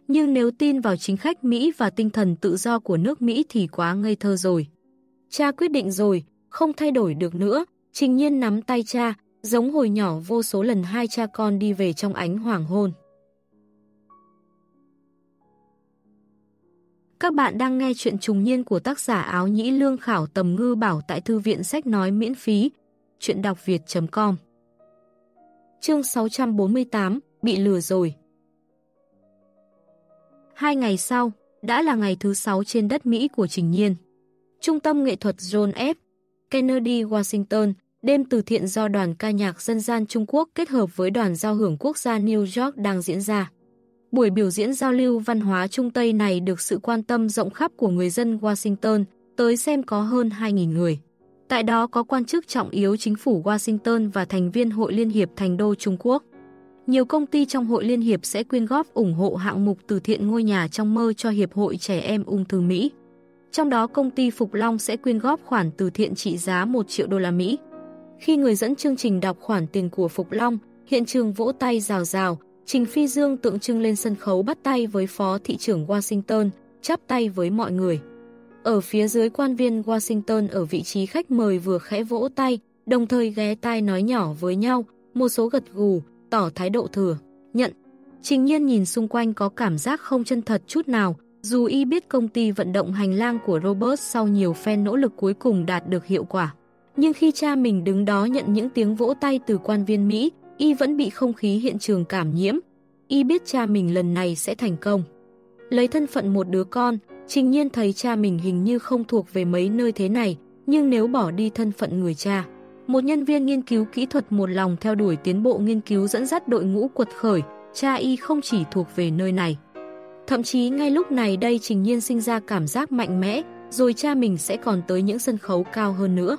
Nhưng nếu tin vào chính khách Mỹ và tinh thần tự do của nước Mỹ thì quá ngây thơ rồi. Cha quyết định rồi, không thay đổi được nữa, trình nhiên nắm tay cha, giống hồi nhỏ vô số lần hai cha con đi về trong ánh hoàng hôn. Các bạn đang nghe chuyện trùng niên của tác giả áo nhĩ lương khảo tầm ngư bảo tại thư viện sách nói miễn phí, chuyện đọc việt.com Chương 648, bị lừa rồi. Hai ngày sau, đã là ngày thứ sáu trên đất Mỹ của Trình Nhiên. Trung tâm nghệ thuật John F. Kennedy Washington, đêm từ thiện do đoàn ca nhạc dân gian Trung Quốc kết hợp với đoàn giao hưởng quốc gia New York đang diễn ra. Buổi biểu diễn giao lưu văn hóa Trung Tây này được sự quan tâm rộng khắp của người dân Washington, tới xem có hơn 2.000 người. Tại đó có quan chức trọng yếu chính phủ Washington và thành viên Hội Liên hiệp Thành đô Trung Quốc. Nhiều công ty trong Hội Liên hiệp sẽ quyên góp ủng hộ hạng mục từ thiện ngôi nhà trong mơ cho Hiệp hội Trẻ Em Ung thư Mỹ. Trong đó công ty Phục Long sẽ quyên góp khoản từ thiện trị giá 1 triệu đô la Mỹ. Khi người dẫn chương trình đọc khoản tiền của Phục Long, hiện trường vỗ tay rào rào, Trình Phi Dương tượng trưng lên sân khấu bắt tay với Phó Thị trưởng Washington, chắp tay với mọi người. Ở phía dưới quan viên Washington ở vị trí khách mời vừa khẽ vỗ tay, đồng thời ghé tai nói nhỏ với nhau, một số gật gù, tỏ thái độ thừa, nhận. Trình nhiên nhìn xung quanh có cảm giác không chân thật chút nào, dù y biết công ty vận động hành lang của Robert sau nhiều phen nỗ lực cuối cùng đạt được hiệu quả. Nhưng khi cha mình đứng đó nhận những tiếng vỗ tay từ quan viên Mỹ, y vẫn bị không khí hiện trường cảm nhiễm. Y biết cha mình lần này sẽ thành công. Lấy thân phận một đứa con, Trình Nhiên thấy cha mình hình như không thuộc về mấy nơi thế này, nhưng nếu bỏ đi thân phận người cha, một nhân viên nghiên cứu kỹ thuật một lòng theo đuổi tiến bộ nghiên cứu dẫn dắt đội ngũ quật khởi, cha y không chỉ thuộc về nơi này. Thậm chí ngay lúc này đây Trình Nhiên sinh ra cảm giác mạnh mẽ, rồi cha mình sẽ còn tới những sân khấu cao hơn nữa.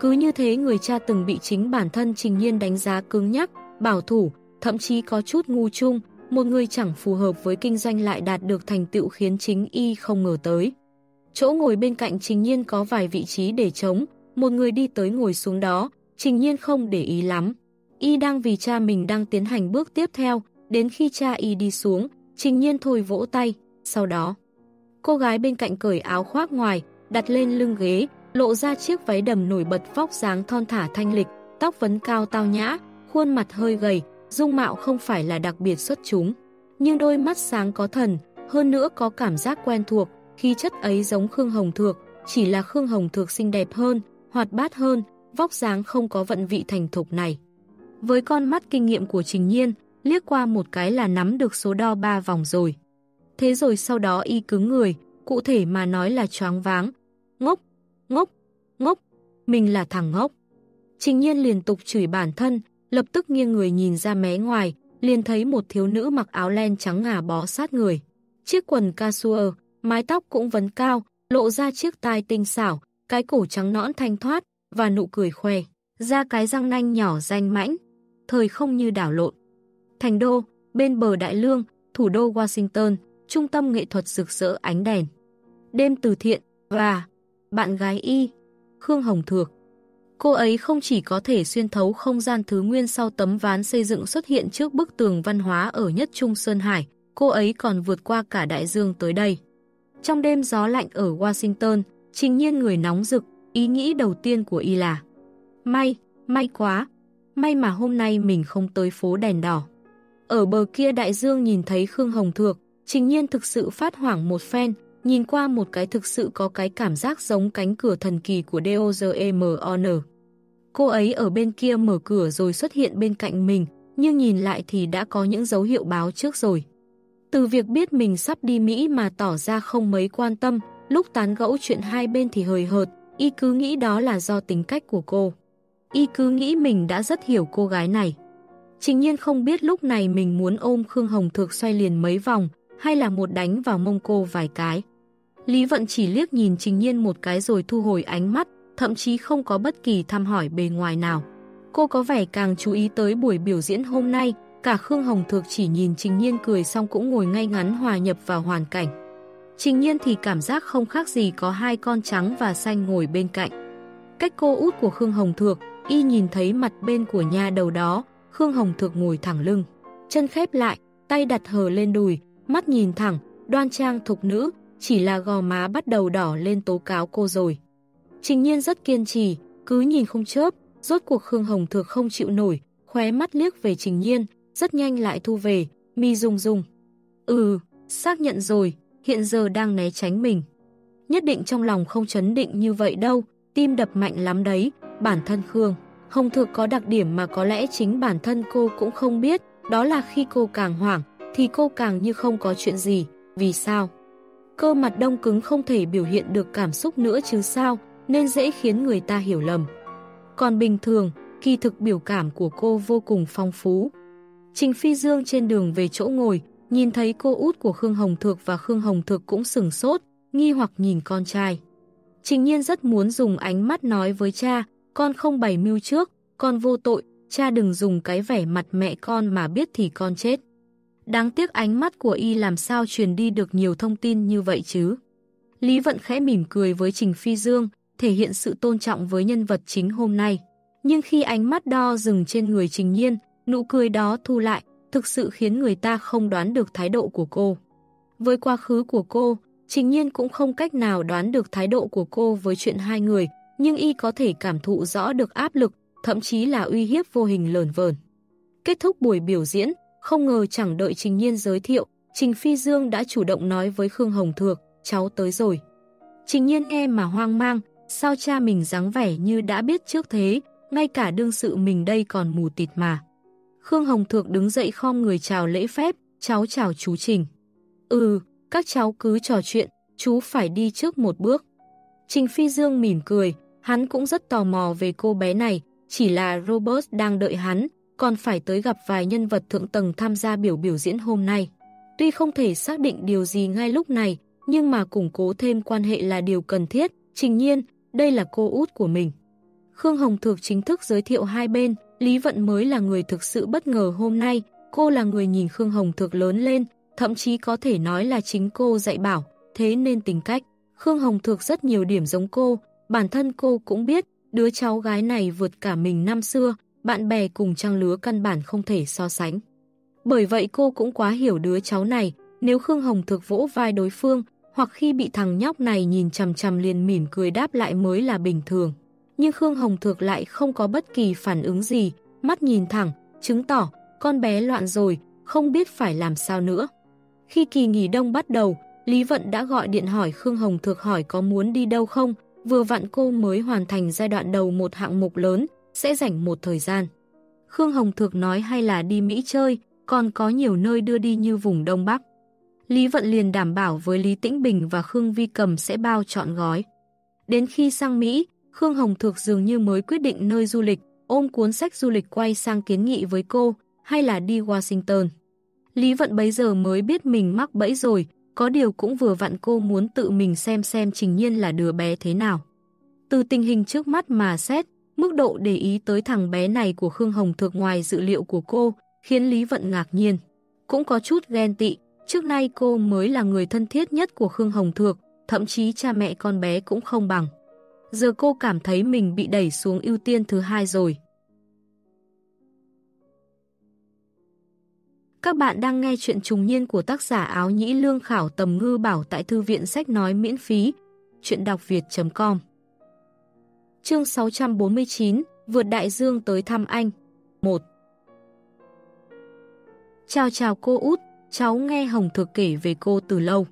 Cứ như thế người cha từng bị chính bản thân Trình Nhiên đánh giá cứng nhắc, bảo thủ, thậm chí có chút ngu chung, một người chẳng phù hợp với kinh doanh lại đạt được thành tựu khiến chính y không ngờ tới. Chỗ ngồi bên cạnh Trình Nhiên có vài vị trí để trống, một người đi tới ngồi xuống đó, Trình Nhiên không để ý lắm. Y đang vì cha mình đang tiến hành bước tiếp theo, đến khi cha y đi xuống, Trình Nhiên thôi vỗ tay, sau đó. Cô gái bên cạnh cởi áo khoác ngoài, đặt lên lưng ghế, lộ ra chiếc váy đầm nổi bật vóc dáng thon thả thanh lịch, tóc vấn cao tao nhã, khuôn mặt hơi gầy, dung mạo không phải là đặc biệt xuất chúng. Nhưng đôi mắt sáng có thần, hơn nữa có cảm giác quen thuộc, khi chất ấy giống Khương Hồng Thược, chỉ là Khương Hồng Thược xinh đẹp hơn, hoạt bát hơn, vóc dáng không có vận vị thành thục này. Với con mắt kinh nghiệm của Trình Nhiên, liếc qua một cái là nắm được số đo ba vòng rồi. Thế rồi sau đó y cứng người, cụ thể mà nói là choáng váng. Ngốc, ngốc, mình là thằng ngốc. Trình Nhiên liên tục chửi bản thân, lập tức nghiêng người nhìn ra mé ngoài, liền thấy một thiếu nữ mặc áo len trắng ngà bó sát người. Chiếc quần casual, mái tóc cũng vấn cao, lộ ra chiếc tai tinh xảo, cái cổ trắng nõn thanh thoát và nụ cười khoe, ra cái răng nanh nhỏ danh mãnh. Thời không như đảo lộn. Thành đô, bên bờ đại lương, thủ đô Washington, trung tâm nghệ thuật rực rỡ ánh đèn. Đêm từ thiện và bạn gái y, Khương Hồng Thược. Cô ấy không chỉ có thể xuyên thấu không gian thứ nguyên sau tấm ván xây dựng xuất hiện trước bức tường văn hóa ở nhất Trung Sơn Hải, cô ấy còn vượt qua cả đại dương tới đây. Trong đêm gió lạnh ở Washington, trình nhiên người nóng rực, ý nghĩ đầu tiên của y là May, may quá, may mà hôm nay mình không tới phố đèn đỏ. Ở bờ kia đại dương nhìn thấy Khương Hồng Thược, trình nhiên thực sự phát hoảng một phen, nhìn qua một cái thực sự có cái cảm giác giống cánh cửa thần kỳ của DOZEMON. Cô ấy ở bên kia mở cửa rồi xuất hiện bên cạnh mình, nhưng nhìn lại thì đã có những dấu hiệu báo trước rồi. Từ việc biết mình sắp đi Mỹ mà tỏ ra không mấy quan tâm, lúc tán gẫu chuyện hai bên thì hời hợt, y cứ nghĩ đó là do tính cách của cô. Y cứ nghĩ mình đã rất hiểu cô gái này. Trình nhiên không biết lúc này mình muốn ôm Khương Hồng Thược xoay liền mấy vòng, hay là một đánh vào mông cô vài cái. Lý Vận chỉ liếc nhìn Trình Nhiên một cái rồi thu hồi ánh mắt, thậm chí không có bất kỳ thăm hỏi bề ngoài nào. Cô có vẻ càng chú ý tới buổi biểu diễn hôm nay, cả Khương Hồng Thược chỉ nhìn Trình Nhiên cười xong cũng ngồi ngay ngắn hòa nhập vào hoàn cảnh. Trình Nhiên thì cảm giác không khác gì có hai con trắng và xanh ngồi bên cạnh. Cách cô út của Khương Hồng Thược, y nhìn thấy mặt bên của nha đầu đó, Khương Hồng Thược ngồi thẳng lưng, chân khép lại, tay đặt hờ lên đùi, mắt nhìn thẳng, đoan trang thục nữ, chỉ là gò má bắt đầu đỏ lên tố cáo cô rồi. Trình nhiên rất kiên trì, cứ nhìn không chớp, rốt cuộc Khương Hồng Thược không chịu nổi, khóe mắt liếc về Trình nhiên, rất nhanh lại thu về, mi rung rung. Ừ, xác nhận rồi, hiện giờ đang né tránh mình. Nhất định trong lòng không chấn định như vậy đâu, tim đập mạnh lắm đấy, bản thân Khương. Hồng Thược có đặc điểm mà có lẽ chính bản thân cô cũng không biết, đó là khi cô càng hoảng, thì cô càng như không có chuyện gì. Vì sao? Cơ mặt đông cứng không thể biểu hiện được cảm xúc nữa chứ sao, nên dễ khiến người ta hiểu lầm. Còn bình thường, kỳ thực biểu cảm của cô vô cùng phong phú. Trình Phi Dương trên đường về chỗ ngồi, nhìn thấy cô út của Khương Hồng Thược và Khương Hồng Thược cũng sừng sốt, nghi hoặc nhìn con trai. Trình Nhiên rất muốn dùng ánh mắt nói với cha, con không bày mưu trước, con vô tội, cha đừng dùng cái vẻ mặt mẹ con mà biết thì con chết. Đáng tiếc ánh mắt của y làm sao truyền đi được nhiều thông tin như vậy chứ. Lý Vận khẽ mỉm cười với Trình Phi Dương, thể hiện sự tôn trọng với nhân vật chính hôm nay. Nhưng khi ánh mắt đo dừng trên người Trình Nhiên, nụ cười đó thu lại, thực sự khiến người ta không đoán được thái độ của cô. Với quá khứ của cô, Trình Nhiên cũng không cách nào đoán được thái độ của cô với chuyện hai người, nhưng y có thể cảm thụ rõ được áp lực, thậm chí là uy hiếp vô hình lờn vờn. Kết thúc buổi biểu diễn, không ngờ chẳng đợi Trình Nhiên giới thiệu, Trình Phi Dương đã chủ động nói với Khương Hồng Thược, cháu tới rồi. Trình Nhiên nghe mà hoang mang, sao cha mình dáng vẻ như đã biết trước thế, ngay cả đương sự mình đây còn mù tịt mà. Khương Hồng Thược đứng dậy khom người chào lễ phép, cháu chào chú Trình. Ừ, các cháu cứ trò chuyện, chú phải đi trước một bước. Trình Phi Dương mỉm cười, hắn cũng rất tò mò về cô bé này, chỉ là Robert đang đợi hắn, còn phải tới gặp vài nhân vật thượng tầng tham gia biểu biểu diễn hôm nay. Tuy không thể xác định điều gì ngay lúc này, nhưng mà củng cố thêm quan hệ là điều cần thiết. Trình nhiên, đây là cô út của mình. Khương Hồng Thược chính thức giới thiệu hai bên, Lý Vận mới là người thực sự bất ngờ hôm nay, cô là người nhìn Khương Hồng Thược lớn lên, thậm chí có thể nói là chính cô dạy bảo, thế nên tính cách. Khương Hồng Thược rất nhiều điểm giống cô, bản thân cô cũng biết, đứa cháu gái này vượt cả mình năm xưa, bạn bè cùng trang lứa căn bản không thể so sánh. Bởi vậy cô cũng quá hiểu đứa cháu này, nếu Khương Hồng Thược vỗ vai đối phương, hoặc khi bị thằng nhóc này nhìn chằm chằm liền mỉm cười đáp lại mới là bình thường. Nhưng Khương Hồng Thược lại không có bất kỳ phản ứng gì, mắt nhìn thẳng, chứng tỏ con bé loạn rồi, không biết phải làm sao nữa. Khi kỳ nghỉ đông bắt đầu, Lý Vận đã gọi điện hỏi Khương Hồng Thược hỏi có muốn đi đâu không, vừa vặn cô mới hoàn thành giai đoạn đầu một hạng mục lớn, sẽ dành một thời gian. Khương Hồng Thược nói hay là đi Mỹ chơi, còn có nhiều nơi đưa đi như vùng Đông Bắc. Lý Vận liền đảm bảo với Lý Tĩnh Bình và Khương Vi Cầm sẽ bao trọn gói. Đến khi sang Mỹ, Khương Hồng Thược dường như mới quyết định nơi du lịch, ôm cuốn sách du lịch quay sang kiến nghị với cô, hay là đi Washington. Lý Vận bấy giờ mới biết mình mắc bẫy rồi, có điều cũng vừa vặn cô muốn tự mình xem xem Trình Nhiên là đứa bé thế nào. Từ tình hình trước mắt mà xét, mức độ để ý tới thằng bé này của Khương Hồng Thược ngoài dự liệu của cô, khiến Lý Vận ngạc nhiên. Cũng có chút ghen tị, trước nay cô mới là người thân thiết nhất của Khương Hồng Thược, thậm chí cha mẹ con bé cũng không bằng. Giờ cô cảm thấy mình bị đẩy xuống ưu tiên thứ hai rồi. Các bạn đang nghe chuyện trùng niên của tác giả áo nhĩ lương khảo tầm ngư bảo tại thư viện sách nói miễn phí. Chuyện đọc việt.com Chương 649 Vượt đại dương tới thăm anh 1 Chào chào cô út, cháu nghe Hồng Thực kể về cô từ lâu.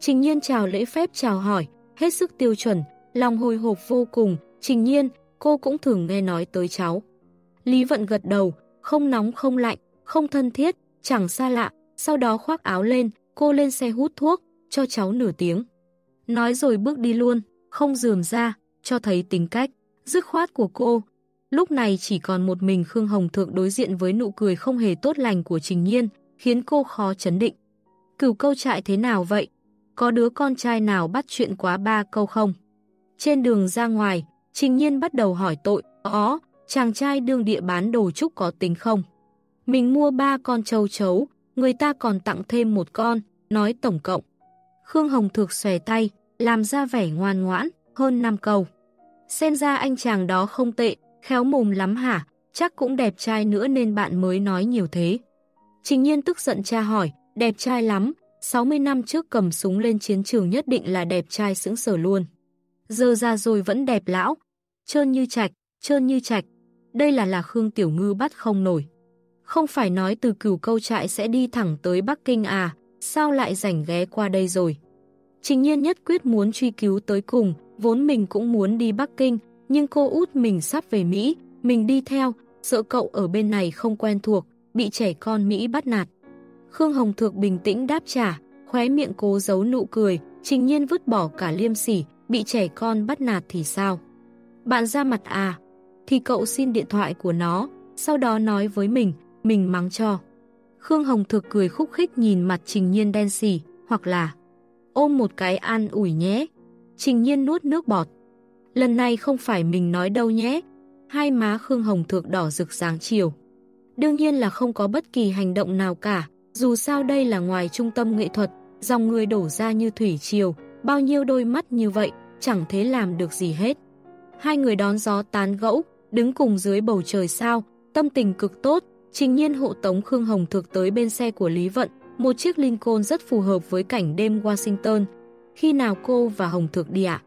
Trình nhiên chào lễ phép chào hỏi, hết sức tiêu chuẩn, lòng hồi hộp vô cùng, trình nhiên, cô cũng thường nghe nói tới cháu. Lý Vận gật đầu, không nóng không lạnh, không thân thiết, chẳng xa lạ, sau đó khoác áo lên, cô lên xe hút thuốc, cho cháu nửa tiếng. Nói rồi bước đi luôn, không dườm ra, cho thấy tính cách, dứt khoát của cô. Lúc này chỉ còn một mình Khương Hồng Thượng đối diện với nụ cười không hề tốt lành của Trình Nhiên, khiến cô khó chấn định. Cửu câu trại thế nào vậy? Có đứa con trai nào bắt chuyện quá ba câu không? Trên đường ra ngoài, Trình Nhiên bắt đầu hỏi tội, ó, chàng trai đương địa bán đồ trúc có tính không? Mình mua ba con châu chấu, người ta còn tặng thêm một con, nói tổng cộng. Khương Hồng Thược xòe tay, làm ra vẻ ngoan ngoãn, hơn 5 câu. Xem ra anh chàng đó không tệ, khéo mồm lắm hả, chắc cũng đẹp trai nữa nên bạn mới nói nhiều thế. Trình nhiên tức giận cha hỏi, đẹp trai lắm, 60 năm trước cầm súng lên chiến trường nhất định là đẹp trai sững sờ luôn. Giờ ra rồi vẫn đẹp lão, trơn như trạch, trơn như trạch. Đây là là Khương Tiểu Ngư bắt không nổi. Không phải nói từ cửu câu trại sẽ đi thẳng tới Bắc Kinh à, sao lại rảnh ghé qua đây rồi? Trình nhiên nhất quyết muốn truy cứu tới cùng, vốn mình cũng muốn đi Bắc Kinh, nhưng cô út mình sắp về Mỹ, mình đi theo, sợ cậu ở bên này không quen thuộc, bị trẻ con Mỹ bắt nạt. Khương Hồng Thược bình tĩnh đáp trả, khóe miệng cố giấu nụ cười, trình nhiên vứt bỏ cả liêm sỉ, bị trẻ con bắt nạt thì sao? Bạn ra mặt à? Thì cậu xin điện thoại của nó, sau đó nói với mình, mình mắng cho. Khương Hồng Thược cười khúc khích nhìn mặt Trình Nhiên đen xỉ, hoặc là ôm một cái ăn ủi nhé. Trình Nhiên nuốt nước bọt. Lần này không phải mình nói đâu nhé. Hai má Khương Hồng Thược đỏ rực sáng chiều. Đương nhiên là không có bất kỳ hành động nào cả, dù sao đây là ngoài trung tâm nghệ thuật, dòng người đổ ra như thủy triều, bao nhiêu đôi mắt như vậy, chẳng thế làm được gì hết. Hai người đón gió tán gẫu, đứng cùng dưới bầu trời sao, tâm tình cực tốt, Trình nhiên hộ tống Khương Hồng thược tới bên xe của Lý Vận, một chiếc Lincoln rất phù hợp với cảnh đêm Washington. Khi nào cô và Hồng Thược đi ạ?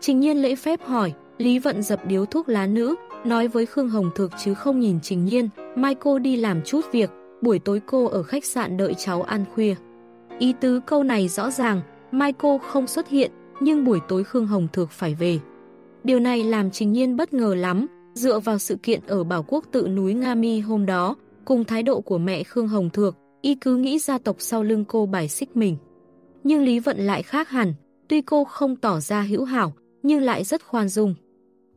Trình nhiên lễ phép hỏi, Lý Vận dập điếu thuốc lá nữ, nói với Khương Hồng Thược chứ không nhìn Trình nhiên, mai cô đi làm chút việc, buổi tối cô ở khách sạn đợi cháu ăn khuya. Ý tứ câu này rõ ràng, mai cô không xuất hiện, nhưng buổi tối Khương Hồng Thược phải về. Điều này làm Trình Nhiên bất ngờ lắm, dựa vào sự kiện ở Bảo Quốc tự núi Nga Mi hôm đó, cùng thái độ của mẹ Khương Hồng Thược, y cứ nghĩ gia tộc sau lưng cô bài xích mình. Nhưng Lý Vận lại khác hẳn, tuy cô không tỏ ra hữu hảo, nhưng lại rất khoan dung.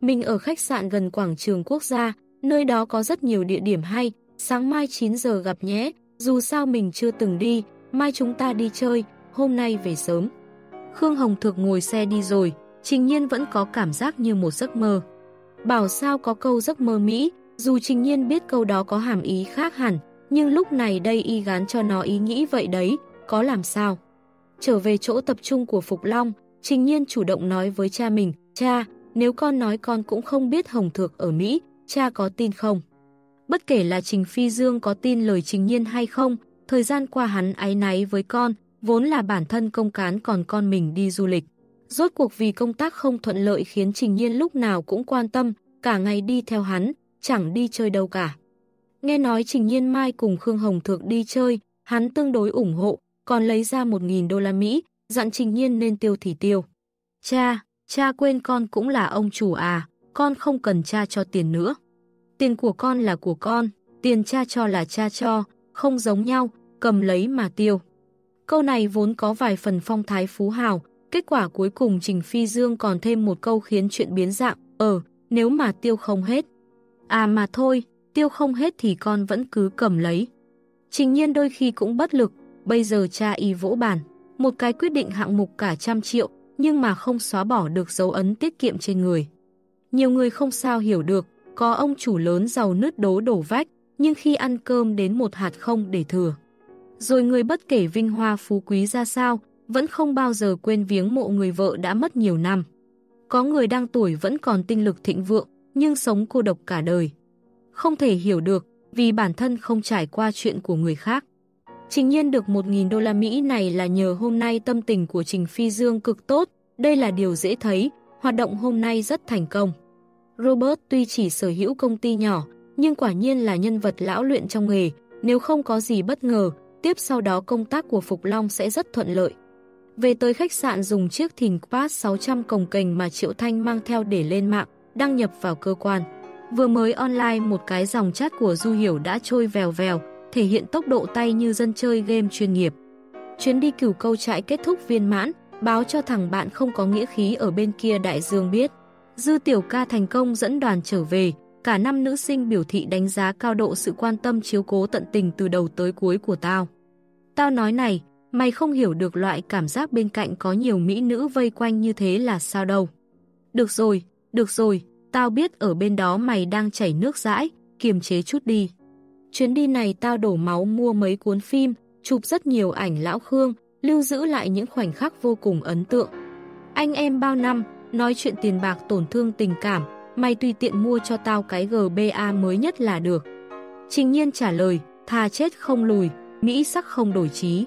Mình ở khách sạn gần quảng trường quốc gia, nơi đó có rất nhiều địa điểm hay, sáng mai 9 giờ gặp nhé, dù sao mình chưa từng đi, mai chúng ta đi chơi, hôm nay về sớm. Khương Hồng Thược ngồi xe đi rồi, Trình Nhiên vẫn có cảm giác như một giấc mơ. Bảo sao có câu giấc mơ Mỹ, dù Trình Nhiên biết câu đó có hàm ý khác hẳn, nhưng lúc này đây y gán cho nó ý nghĩ vậy đấy, có làm sao. Trở về chỗ tập trung của Phục Long, Trình Nhiên chủ động nói với cha mình, cha, nếu con nói con cũng không biết Hồng Thược ở Mỹ, cha có tin không? Bất kể là Trình Phi Dương có tin lời Trình Nhiên hay không, thời gian qua hắn ái náy với con, vốn là bản thân công cán còn con mình đi du lịch. Rốt cuộc vì công tác không thuận lợi khiến Trình Nhiên lúc nào cũng quan tâm, cả ngày đi theo hắn, chẳng đi chơi đâu cả. Nghe nói Trình Nhiên Mai cùng Khương Hồng Thược đi chơi, hắn tương đối ủng hộ, còn lấy ra 1.000 đô la Mỹ, dặn Trình Nhiên nên tiêu thì tiêu. Cha, cha quên con cũng là ông chủ à, con không cần cha cho tiền nữa. Tiền của con là của con, tiền cha cho là cha cho, không giống nhau, cầm lấy mà tiêu. Câu này vốn có vài phần phong thái phú hào, kết quả cuối cùng Trình Phi Dương còn thêm một câu khiến chuyện biến dạng, ờ, nếu mà tiêu không hết. À mà thôi, tiêu không hết thì con vẫn cứ cầm lấy. Trình nhiên đôi khi cũng bất lực, bây giờ cha y vỗ bàn, một cái quyết định hạng mục cả trăm triệu, nhưng mà không xóa bỏ được dấu ấn tiết kiệm trên người. Nhiều người không sao hiểu được, có ông chủ lớn giàu nứt đố đổ vách, nhưng khi ăn cơm đến một hạt không để thừa. Rồi người bất kể vinh hoa phú quý ra sao, vẫn không bao giờ quên viếng mộ người vợ đã mất nhiều năm. Có người đang tuổi vẫn còn tinh lực thịnh vượng, nhưng sống cô độc cả đời. Không thể hiểu được, vì bản thân không trải qua chuyện của người khác. Trình nhiên được 1.000 đô la Mỹ này là nhờ hôm nay tâm tình của Trình Phi Dương cực tốt, đây là điều dễ thấy, hoạt động hôm nay rất thành công. Robert tuy chỉ sở hữu công ty nhỏ, nhưng quả nhiên là nhân vật lão luyện trong nghề, nếu không có gì bất ngờ, tiếp sau đó công tác của Phục Long sẽ rất thuận lợi. Về tới khách sạn dùng chiếc thình Pass 600 cồng cành mà Triệu Thanh mang theo để lên mạng, đăng nhập vào cơ quan. Vừa mới online một cái dòng chat của Du Hiểu đã trôi vèo vèo, thể hiện tốc độ tay như dân chơi game chuyên nghiệp. Chuyến đi cửu câu trại kết thúc viên mãn, báo cho thằng bạn không có nghĩa khí ở bên kia đại dương biết. Dư tiểu ca thành công dẫn đoàn trở về, cả năm nữ sinh biểu thị đánh giá cao độ sự quan tâm chiếu cố tận tình từ đầu tới cuối của tao. Tao nói này, mày không hiểu được loại cảm giác bên cạnh có nhiều mỹ nữ vây quanh như thế là sao đâu. Được rồi, được rồi, tao biết ở bên đó mày đang chảy nước dãi, kiềm chế chút đi. Chuyến đi này tao đổ máu mua mấy cuốn phim, chụp rất nhiều ảnh lão Khương, lưu giữ lại những khoảnh khắc vô cùng ấn tượng. Anh em bao năm, nói chuyện tiền bạc tổn thương tình cảm, mày tùy tiện mua cho tao cái GBA mới nhất là được. Trình nhiên trả lời, thà chết không lùi, Mỹ sắc không đổi trí.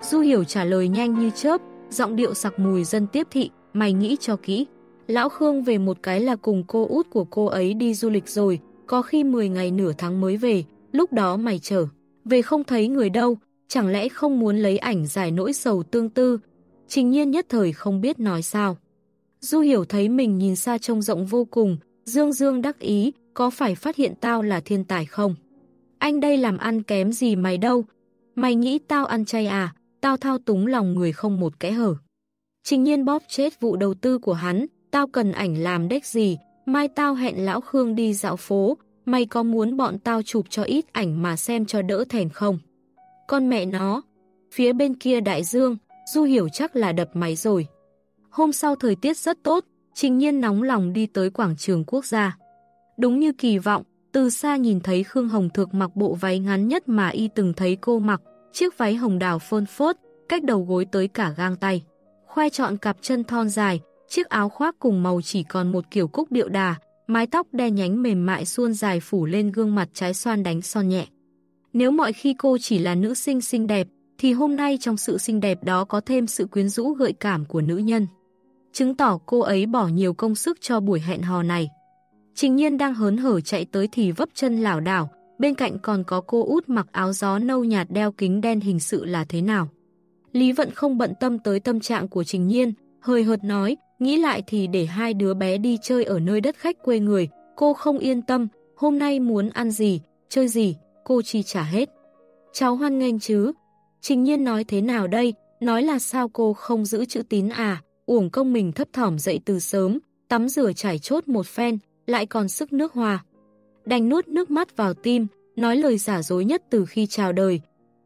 Du hiểu trả lời nhanh như chớp, giọng điệu sặc mùi dân tiếp thị, mày nghĩ cho kỹ. Lão Khương về một cái là cùng cô út của cô ấy đi du lịch rồi, có khi 10 ngày nửa tháng mới về, lúc đó mày chờ. Về không thấy người đâu, chẳng lẽ không muốn lấy ảnh giải nỗi sầu tương tư. Trình nhiên nhất thời không biết nói sao. Du hiểu thấy mình nhìn xa trông rộng vô cùng, dương dương đắc ý, có phải phát hiện tao là thiên tài không? Anh đây làm ăn kém gì mày đâu, Mày nghĩ tao ăn chay à, tao thao túng lòng người không một kẽ hở. Trình nhiên bóp chết vụ đầu tư của hắn, tao cần ảnh làm đếch gì, mai tao hẹn lão Khương đi dạo phố, mày có muốn bọn tao chụp cho ít ảnh mà xem cho đỡ thèn không? Con mẹ nó, phía bên kia đại dương, Du hiểu chắc là đập máy rồi. Hôm sau thời tiết rất tốt, Trình Nhiên nóng lòng đi tới quảng trường quốc gia. Đúng như kỳ vọng, từ xa nhìn thấy Khương Hồng Thược mặc bộ váy ngắn nhất mà y từng thấy cô mặc, chiếc váy hồng đào phơn phốt, cách đầu gối tới cả gang tay. Khoe chọn cặp chân thon dài, chiếc áo khoác cùng màu chỉ còn một kiểu cúc điệu đà, mái tóc đe nhánh mềm mại suôn dài phủ lên gương mặt trái xoan đánh son nhẹ. Nếu mọi khi cô chỉ là nữ sinh xinh đẹp, thì hôm nay trong sự xinh đẹp đó có thêm sự quyến rũ gợi cảm của nữ nhân. Chứng tỏ cô ấy bỏ nhiều công sức cho buổi hẹn hò này. Trình nhiên đang hớn hở chạy tới thì vấp chân lảo đảo, bên cạnh còn có cô út mặc áo gió nâu nhạt đeo kính đen hình sự là thế nào. Lý Vận không bận tâm tới tâm trạng của Trình Nhiên, hơi hợt nói, nghĩ lại thì để hai đứa bé đi chơi ở nơi đất khách quê người, cô không yên tâm, hôm nay muốn ăn gì, chơi gì, cô chi trả hết. Cháu hoan nghênh chứ? Trình nhiên nói thế nào đây? Nói là sao cô không giữ chữ tín à? Uổng công mình thấp thỏm dậy từ sớm, tắm rửa chảy chốt một phen, lại còn sức nước hòa Đành nuốt nước mắt vào tim, nói lời giả dối nhất từ khi chào đời.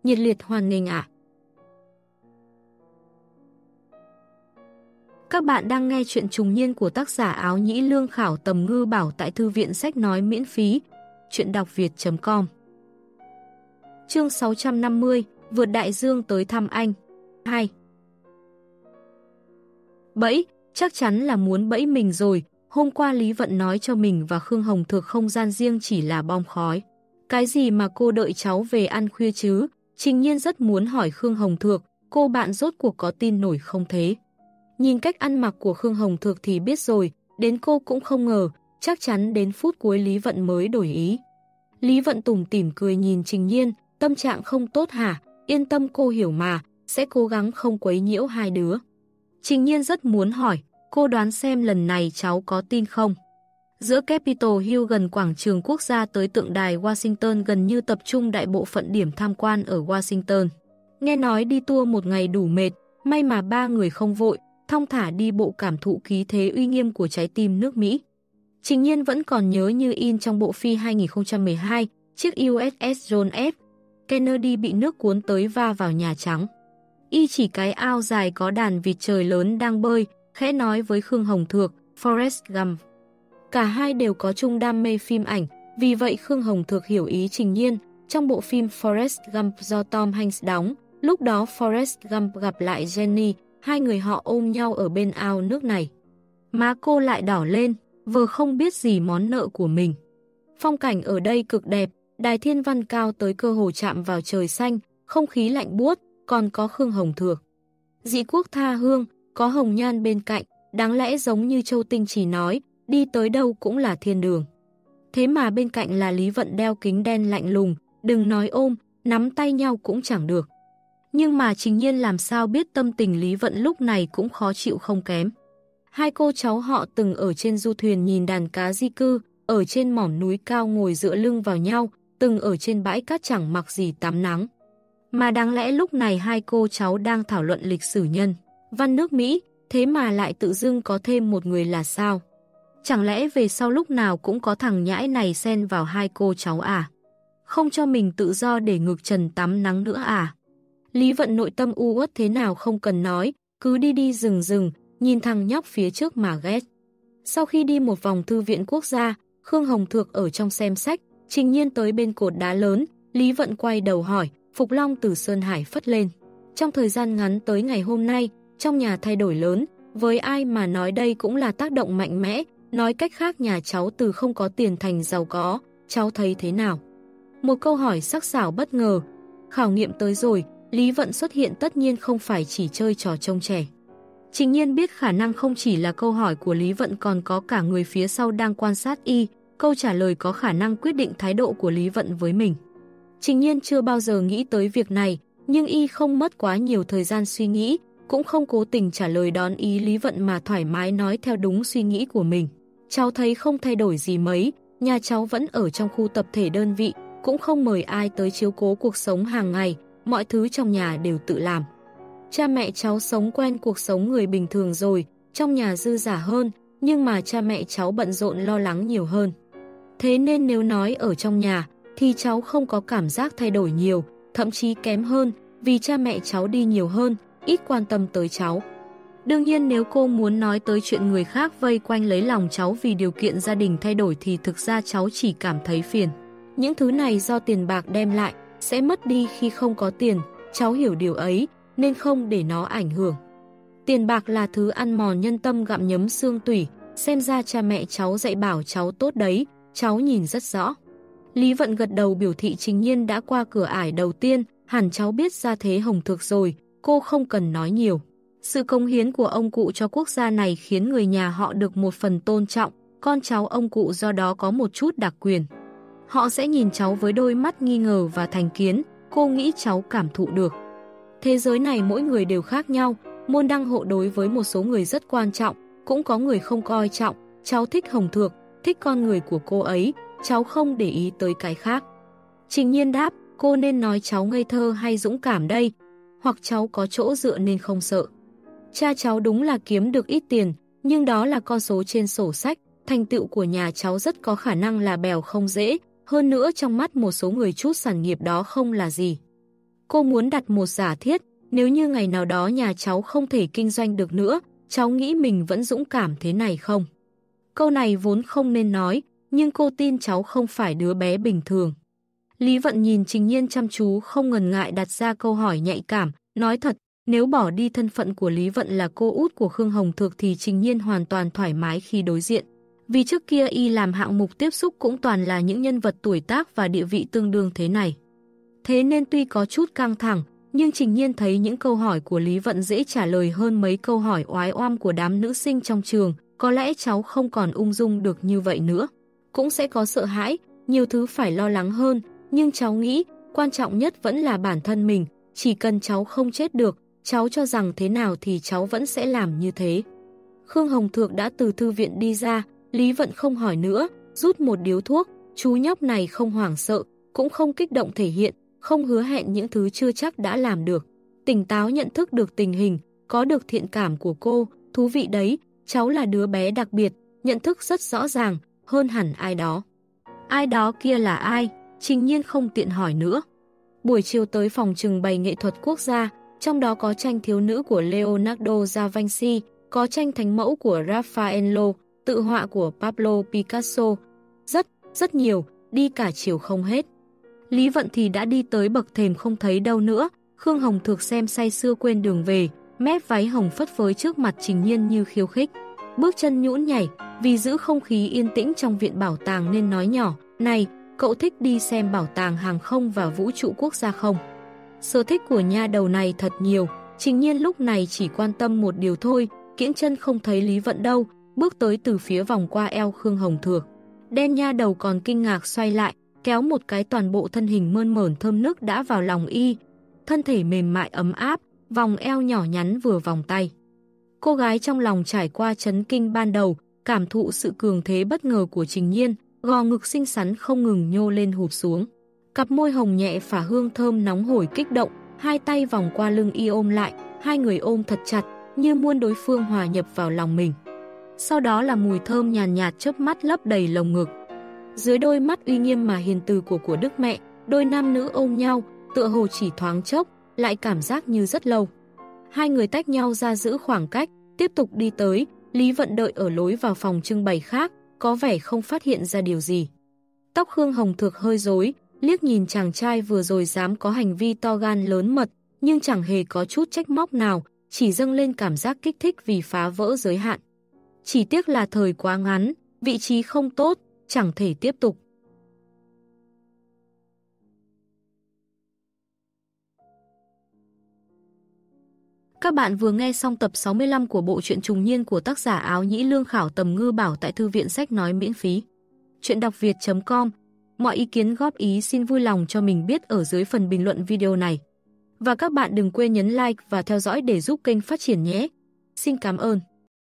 Nhiệt liệt hoan nghênh ạ. Các bạn đang nghe chuyện trùng niên của tác giả áo nhĩ lương khảo tầm ngư bảo tại thư viện sách nói miễn phí. Chuyện đọc việt.com Chương 650 Vượt đại dương tới thăm anh 2 Bẫy, chắc chắn là muốn bẫy mình rồi. Hôm qua Lý Vận nói cho mình và Khương Hồng Thược không gian riêng chỉ là bom khói. Cái gì mà cô đợi cháu về ăn khuya chứ? Trình nhiên rất muốn hỏi Khương Hồng Thược, cô bạn rốt cuộc có tin nổi không thế? Nhìn cách ăn mặc của Khương Hồng Thược thì biết rồi, đến cô cũng không ngờ, chắc chắn đến phút cuối Lý Vận mới đổi ý. Lý Vận tủm tỉm cười nhìn Trình Nhiên, tâm trạng không tốt hả? Yên tâm cô hiểu mà, sẽ cố gắng không quấy nhiễu hai đứa. Trình Nhiên rất muốn hỏi, cô đoán xem lần này cháu có tin không? Giữa Capitol Hill gần quảng trường quốc gia tới tượng đài Washington gần như tập trung đại bộ phận điểm tham quan ở Washington. Nghe nói đi tour một ngày đủ mệt, may mà ba người không vội, thong thả đi bộ cảm thụ khí thế uy nghiêm của trái tim nước Mỹ. Trình nhiên vẫn còn nhớ như in trong bộ phi 2012, chiếc USS John F. Kennedy bị nước cuốn tới va vào Nhà Trắng. Y chỉ cái ao dài có đàn vịt trời lớn đang bơi, khẽ nói với Khương Hồng Thược, Forrest Gump. Cả hai đều có chung đam mê phim ảnh, vì vậy Khương Hồng Thược hiểu ý Trình Nhiên. Trong bộ phim Forrest Gump do Tom Hanks đóng, lúc đó Forrest Gump gặp lại Jenny, hai người họ ôm nhau ở bên ao nước này. Má cô lại đỏ lên, vừa không biết gì món nợ của mình. Phong cảnh ở đây cực đẹp, đài thiên văn cao tới cơ hồ chạm vào trời xanh, không khí lạnh buốt, còn có khương hồng thược. Dị quốc tha hương, có hồng nhan bên cạnh, đáng lẽ giống như Châu Tinh chỉ nói, đi tới đâu cũng là thiên đường. Thế mà bên cạnh là Lý Vận đeo kính đen lạnh lùng, đừng nói ôm, nắm tay nhau cũng chẳng được. Nhưng mà trình nhiên làm sao biết tâm tình Lý Vận lúc này cũng khó chịu không kém. Hai cô cháu họ từng ở trên du thuyền nhìn đàn cá di cư, ở trên mỏm núi cao ngồi dựa lưng vào nhau, từng ở trên bãi cát chẳng mặc gì tắm nắng. Mà đáng lẽ lúc này hai cô cháu đang thảo luận lịch sử nhân, văn nước Mỹ, thế mà lại tự dưng có thêm một người là sao? Chẳng lẽ về sau lúc nào cũng có thằng nhãi này xen vào hai cô cháu à? Không cho mình tự do để ngược trần tắm nắng nữa à? Lý vận nội tâm u uất thế nào không cần nói, cứ đi đi rừng rừng, nhìn thằng nhóc phía trước mà ghét. Sau khi đi một vòng thư viện quốc gia, Khương Hồng Thược ở trong xem sách, trình nhiên tới bên cột đá lớn, Lý Vận quay đầu hỏi, Phục Long từ Sơn Hải phất lên. Trong thời gian ngắn tới ngày hôm nay, trong nhà thay đổi lớn, với ai mà nói đây cũng là tác động mạnh mẽ, nói cách khác nhà cháu từ không có tiền thành giàu có, cháu thấy thế nào? Một câu hỏi sắc sảo bất ngờ, khảo nghiệm tới rồi, Lý Vận xuất hiện tất nhiên không phải chỉ chơi trò trông trẻ. Trình nhiên biết khả năng không chỉ là câu hỏi của Lý Vận còn có cả người phía sau đang quan sát y, câu trả lời có khả năng quyết định thái độ của Lý Vận với mình. Trình nhiên chưa bao giờ nghĩ tới việc này, nhưng y không mất quá nhiều thời gian suy nghĩ, cũng không cố tình trả lời đón ý Lý Vận mà thoải mái nói theo đúng suy nghĩ của mình. Cháu thấy không thay đổi gì mấy, nhà cháu vẫn ở trong khu tập thể đơn vị, cũng không mời ai tới chiếu cố cuộc sống hàng ngày, mọi thứ trong nhà đều tự làm. Cha mẹ cháu sống quen cuộc sống người bình thường rồi, trong nhà dư giả hơn, nhưng mà cha mẹ cháu bận rộn lo lắng nhiều hơn. Thế nên nếu nói ở trong nhà, thì cháu không có cảm giác thay đổi nhiều, thậm chí kém hơn, vì cha mẹ cháu đi nhiều hơn, ít quan tâm tới cháu. Đương nhiên nếu cô muốn nói tới chuyện người khác vây quanh lấy lòng cháu vì điều kiện gia đình thay đổi thì thực ra cháu chỉ cảm thấy phiền. Những thứ này do tiền bạc đem lại, sẽ mất đi khi không có tiền, cháu hiểu điều ấy, nên không để nó ảnh hưởng. Tiền bạc là thứ ăn mòn nhân tâm gặm nhấm xương tủy, xem ra cha mẹ cháu dạy bảo cháu tốt đấy, cháu nhìn rất rõ. Lý Vận gật đầu biểu thị chính nhiên đã qua cửa ải đầu tiên, hẳn cháu biết ra thế hồng thực rồi, cô không cần nói nhiều. Sự công hiến của ông cụ cho quốc gia này khiến người nhà họ được một phần tôn trọng, con cháu ông cụ do đó có một chút đặc quyền. Họ sẽ nhìn cháu với đôi mắt nghi ngờ và thành kiến, cô nghĩ cháu cảm thụ được. Thế giới này mỗi người đều khác nhau, môn đăng hộ đối với một số người rất quan trọng, cũng có người không coi trọng, cháu thích Hồng Thược, thích con người của cô ấy, cháu không để ý tới cái khác. Trình nhiên đáp, cô nên nói cháu ngây thơ hay dũng cảm đây, hoặc cháu có chỗ dựa nên không sợ. Cha cháu đúng là kiếm được ít tiền, nhưng đó là con số trên sổ sách, thành tựu của nhà cháu rất có khả năng là bèo không dễ, hơn nữa trong mắt một số người chút sản nghiệp đó không là gì. Cô muốn đặt một giả thiết, nếu như ngày nào đó nhà cháu không thể kinh doanh được nữa, cháu nghĩ mình vẫn dũng cảm thế này không? Câu này vốn không nên nói, nhưng cô tin cháu không phải đứa bé bình thường. Lý Vận nhìn Trình Nhiên chăm chú không ngần ngại đặt ra câu hỏi nhạy cảm, nói thật, nếu bỏ đi thân phận của Lý Vận là cô út của Khương Hồng Thược thì Trình Nhiên hoàn toàn thoải mái khi đối diện. Vì trước kia y làm hạng mục tiếp xúc cũng toàn là những nhân vật tuổi tác và địa vị tương đương thế này. Thế nên tuy có chút căng thẳng, nhưng Trình Nhiên thấy những câu hỏi của Lý Vận dễ trả lời hơn mấy câu hỏi oái oăm của đám nữ sinh trong trường, có lẽ cháu không còn ung dung được như vậy nữa. Cũng sẽ có sợ hãi, nhiều thứ phải lo lắng hơn, nhưng cháu nghĩ, quan trọng nhất vẫn là bản thân mình, chỉ cần cháu không chết được, cháu cho rằng thế nào thì cháu vẫn sẽ làm như thế. Khương Hồng Thược đã từ thư viện đi ra, Lý Vận không hỏi nữa, rút một điếu thuốc, chú nhóc này không hoảng sợ, cũng không kích động thể hiện, không hứa hẹn những thứ chưa chắc đã làm được. Tỉnh táo nhận thức được tình hình, có được thiện cảm của cô, thú vị đấy, cháu là đứa bé đặc biệt, nhận thức rất rõ ràng, hơn hẳn ai đó. Ai đó kia là ai, trình nhiên không tiện hỏi nữa. Buổi chiều tới phòng trưng bày nghệ thuật quốc gia, trong đó có tranh thiếu nữ của Leonardo da Vinci, có tranh thánh mẫu của Raffaello, tự họa của Pablo Picasso. Rất, rất nhiều, đi cả chiều không hết. Lý Vận thì đã đi tới bậc thềm không thấy đâu nữa, Khương Hồng thực xem say xưa quên đường về, mép váy hồng phất phới trước mặt Trình Nhiên như khiêu khích. Bước chân nhũn nhảy, vì giữ không khí yên tĩnh trong viện bảo tàng nên nói nhỏ, này, cậu thích đi xem bảo tàng hàng không và vũ trụ quốc gia không? Sở thích của nha đầu này thật nhiều, Trình Nhiên lúc này chỉ quan tâm một điều thôi, kiễng chân không thấy Lý Vận đâu, bước tới từ phía vòng qua eo Khương Hồng Thược. Đen nha đầu còn kinh ngạc xoay lại, kéo một cái toàn bộ thân hình mơn mởn thơm nước đã vào lòng y. Thân thể mềm mại ấm áp, vòng eo nhỏ nhắn vừa vòng tay. Cô gái trong lòng trải qua chấn kinh ban đầu, cảm thụ sự cường thế bất ngờ của Trình Nhiên, gò ngực xinh xắn không ngừng nhô lên hụp xuống. Cặp môi hồng nhẹ phả hương thơm nóng hổi kích động, hai tay vòng qua lưng y ôm lại, hai người ôm thật chặt, như muôn đối phương hòa nhập vào lòng mình. Sau đó là mùi thơm nhàn nhạt, nhạt chớp mắt lấp đầy lồng ngực. Dưới đôi mắt uy nghiêm mà hiền từ của của đức mẹ, đôi nam nữ ôm nhau, tựa hồ chỉ thoáng chốc, lại cảm giác như rất lâu. Hai người tách nhau ra giữ khoảng cách, tiếp tục đi tới, Lý Vận đợi ở lối vào phòng trưng bày khác, có vẻ không phát hiện ra điều gì. Tóc Khương Hồng Thược hơi rối, liếc nhìn chàng trai vừa rồi dám có hành vi to gan lớn mật, nhưng chẳng hề có chút trách móc nào, chỉ dâng lên cảm giác kích thích vì phá vỡ giới hạn. Chỉ tiếc là thời quá ngắn, vị trí không tốt, chẳng thể tiếp tục. Các bạn vừa nghe xong tập 65 của bộ truyện trùng niên của tác giả áo nhĩ lương khảo tầm ngư bảo tại thư viện sách nói miễn phí. Chuyện đọc việt.com Mọi ý kiến góp ý xin vui lòng cho mình biết ở dưới phần bình luận video này. Và các bạn đừng quên nhấn like và theo dõi để giúp kênh phát triển nhé. Xin cảm ơn.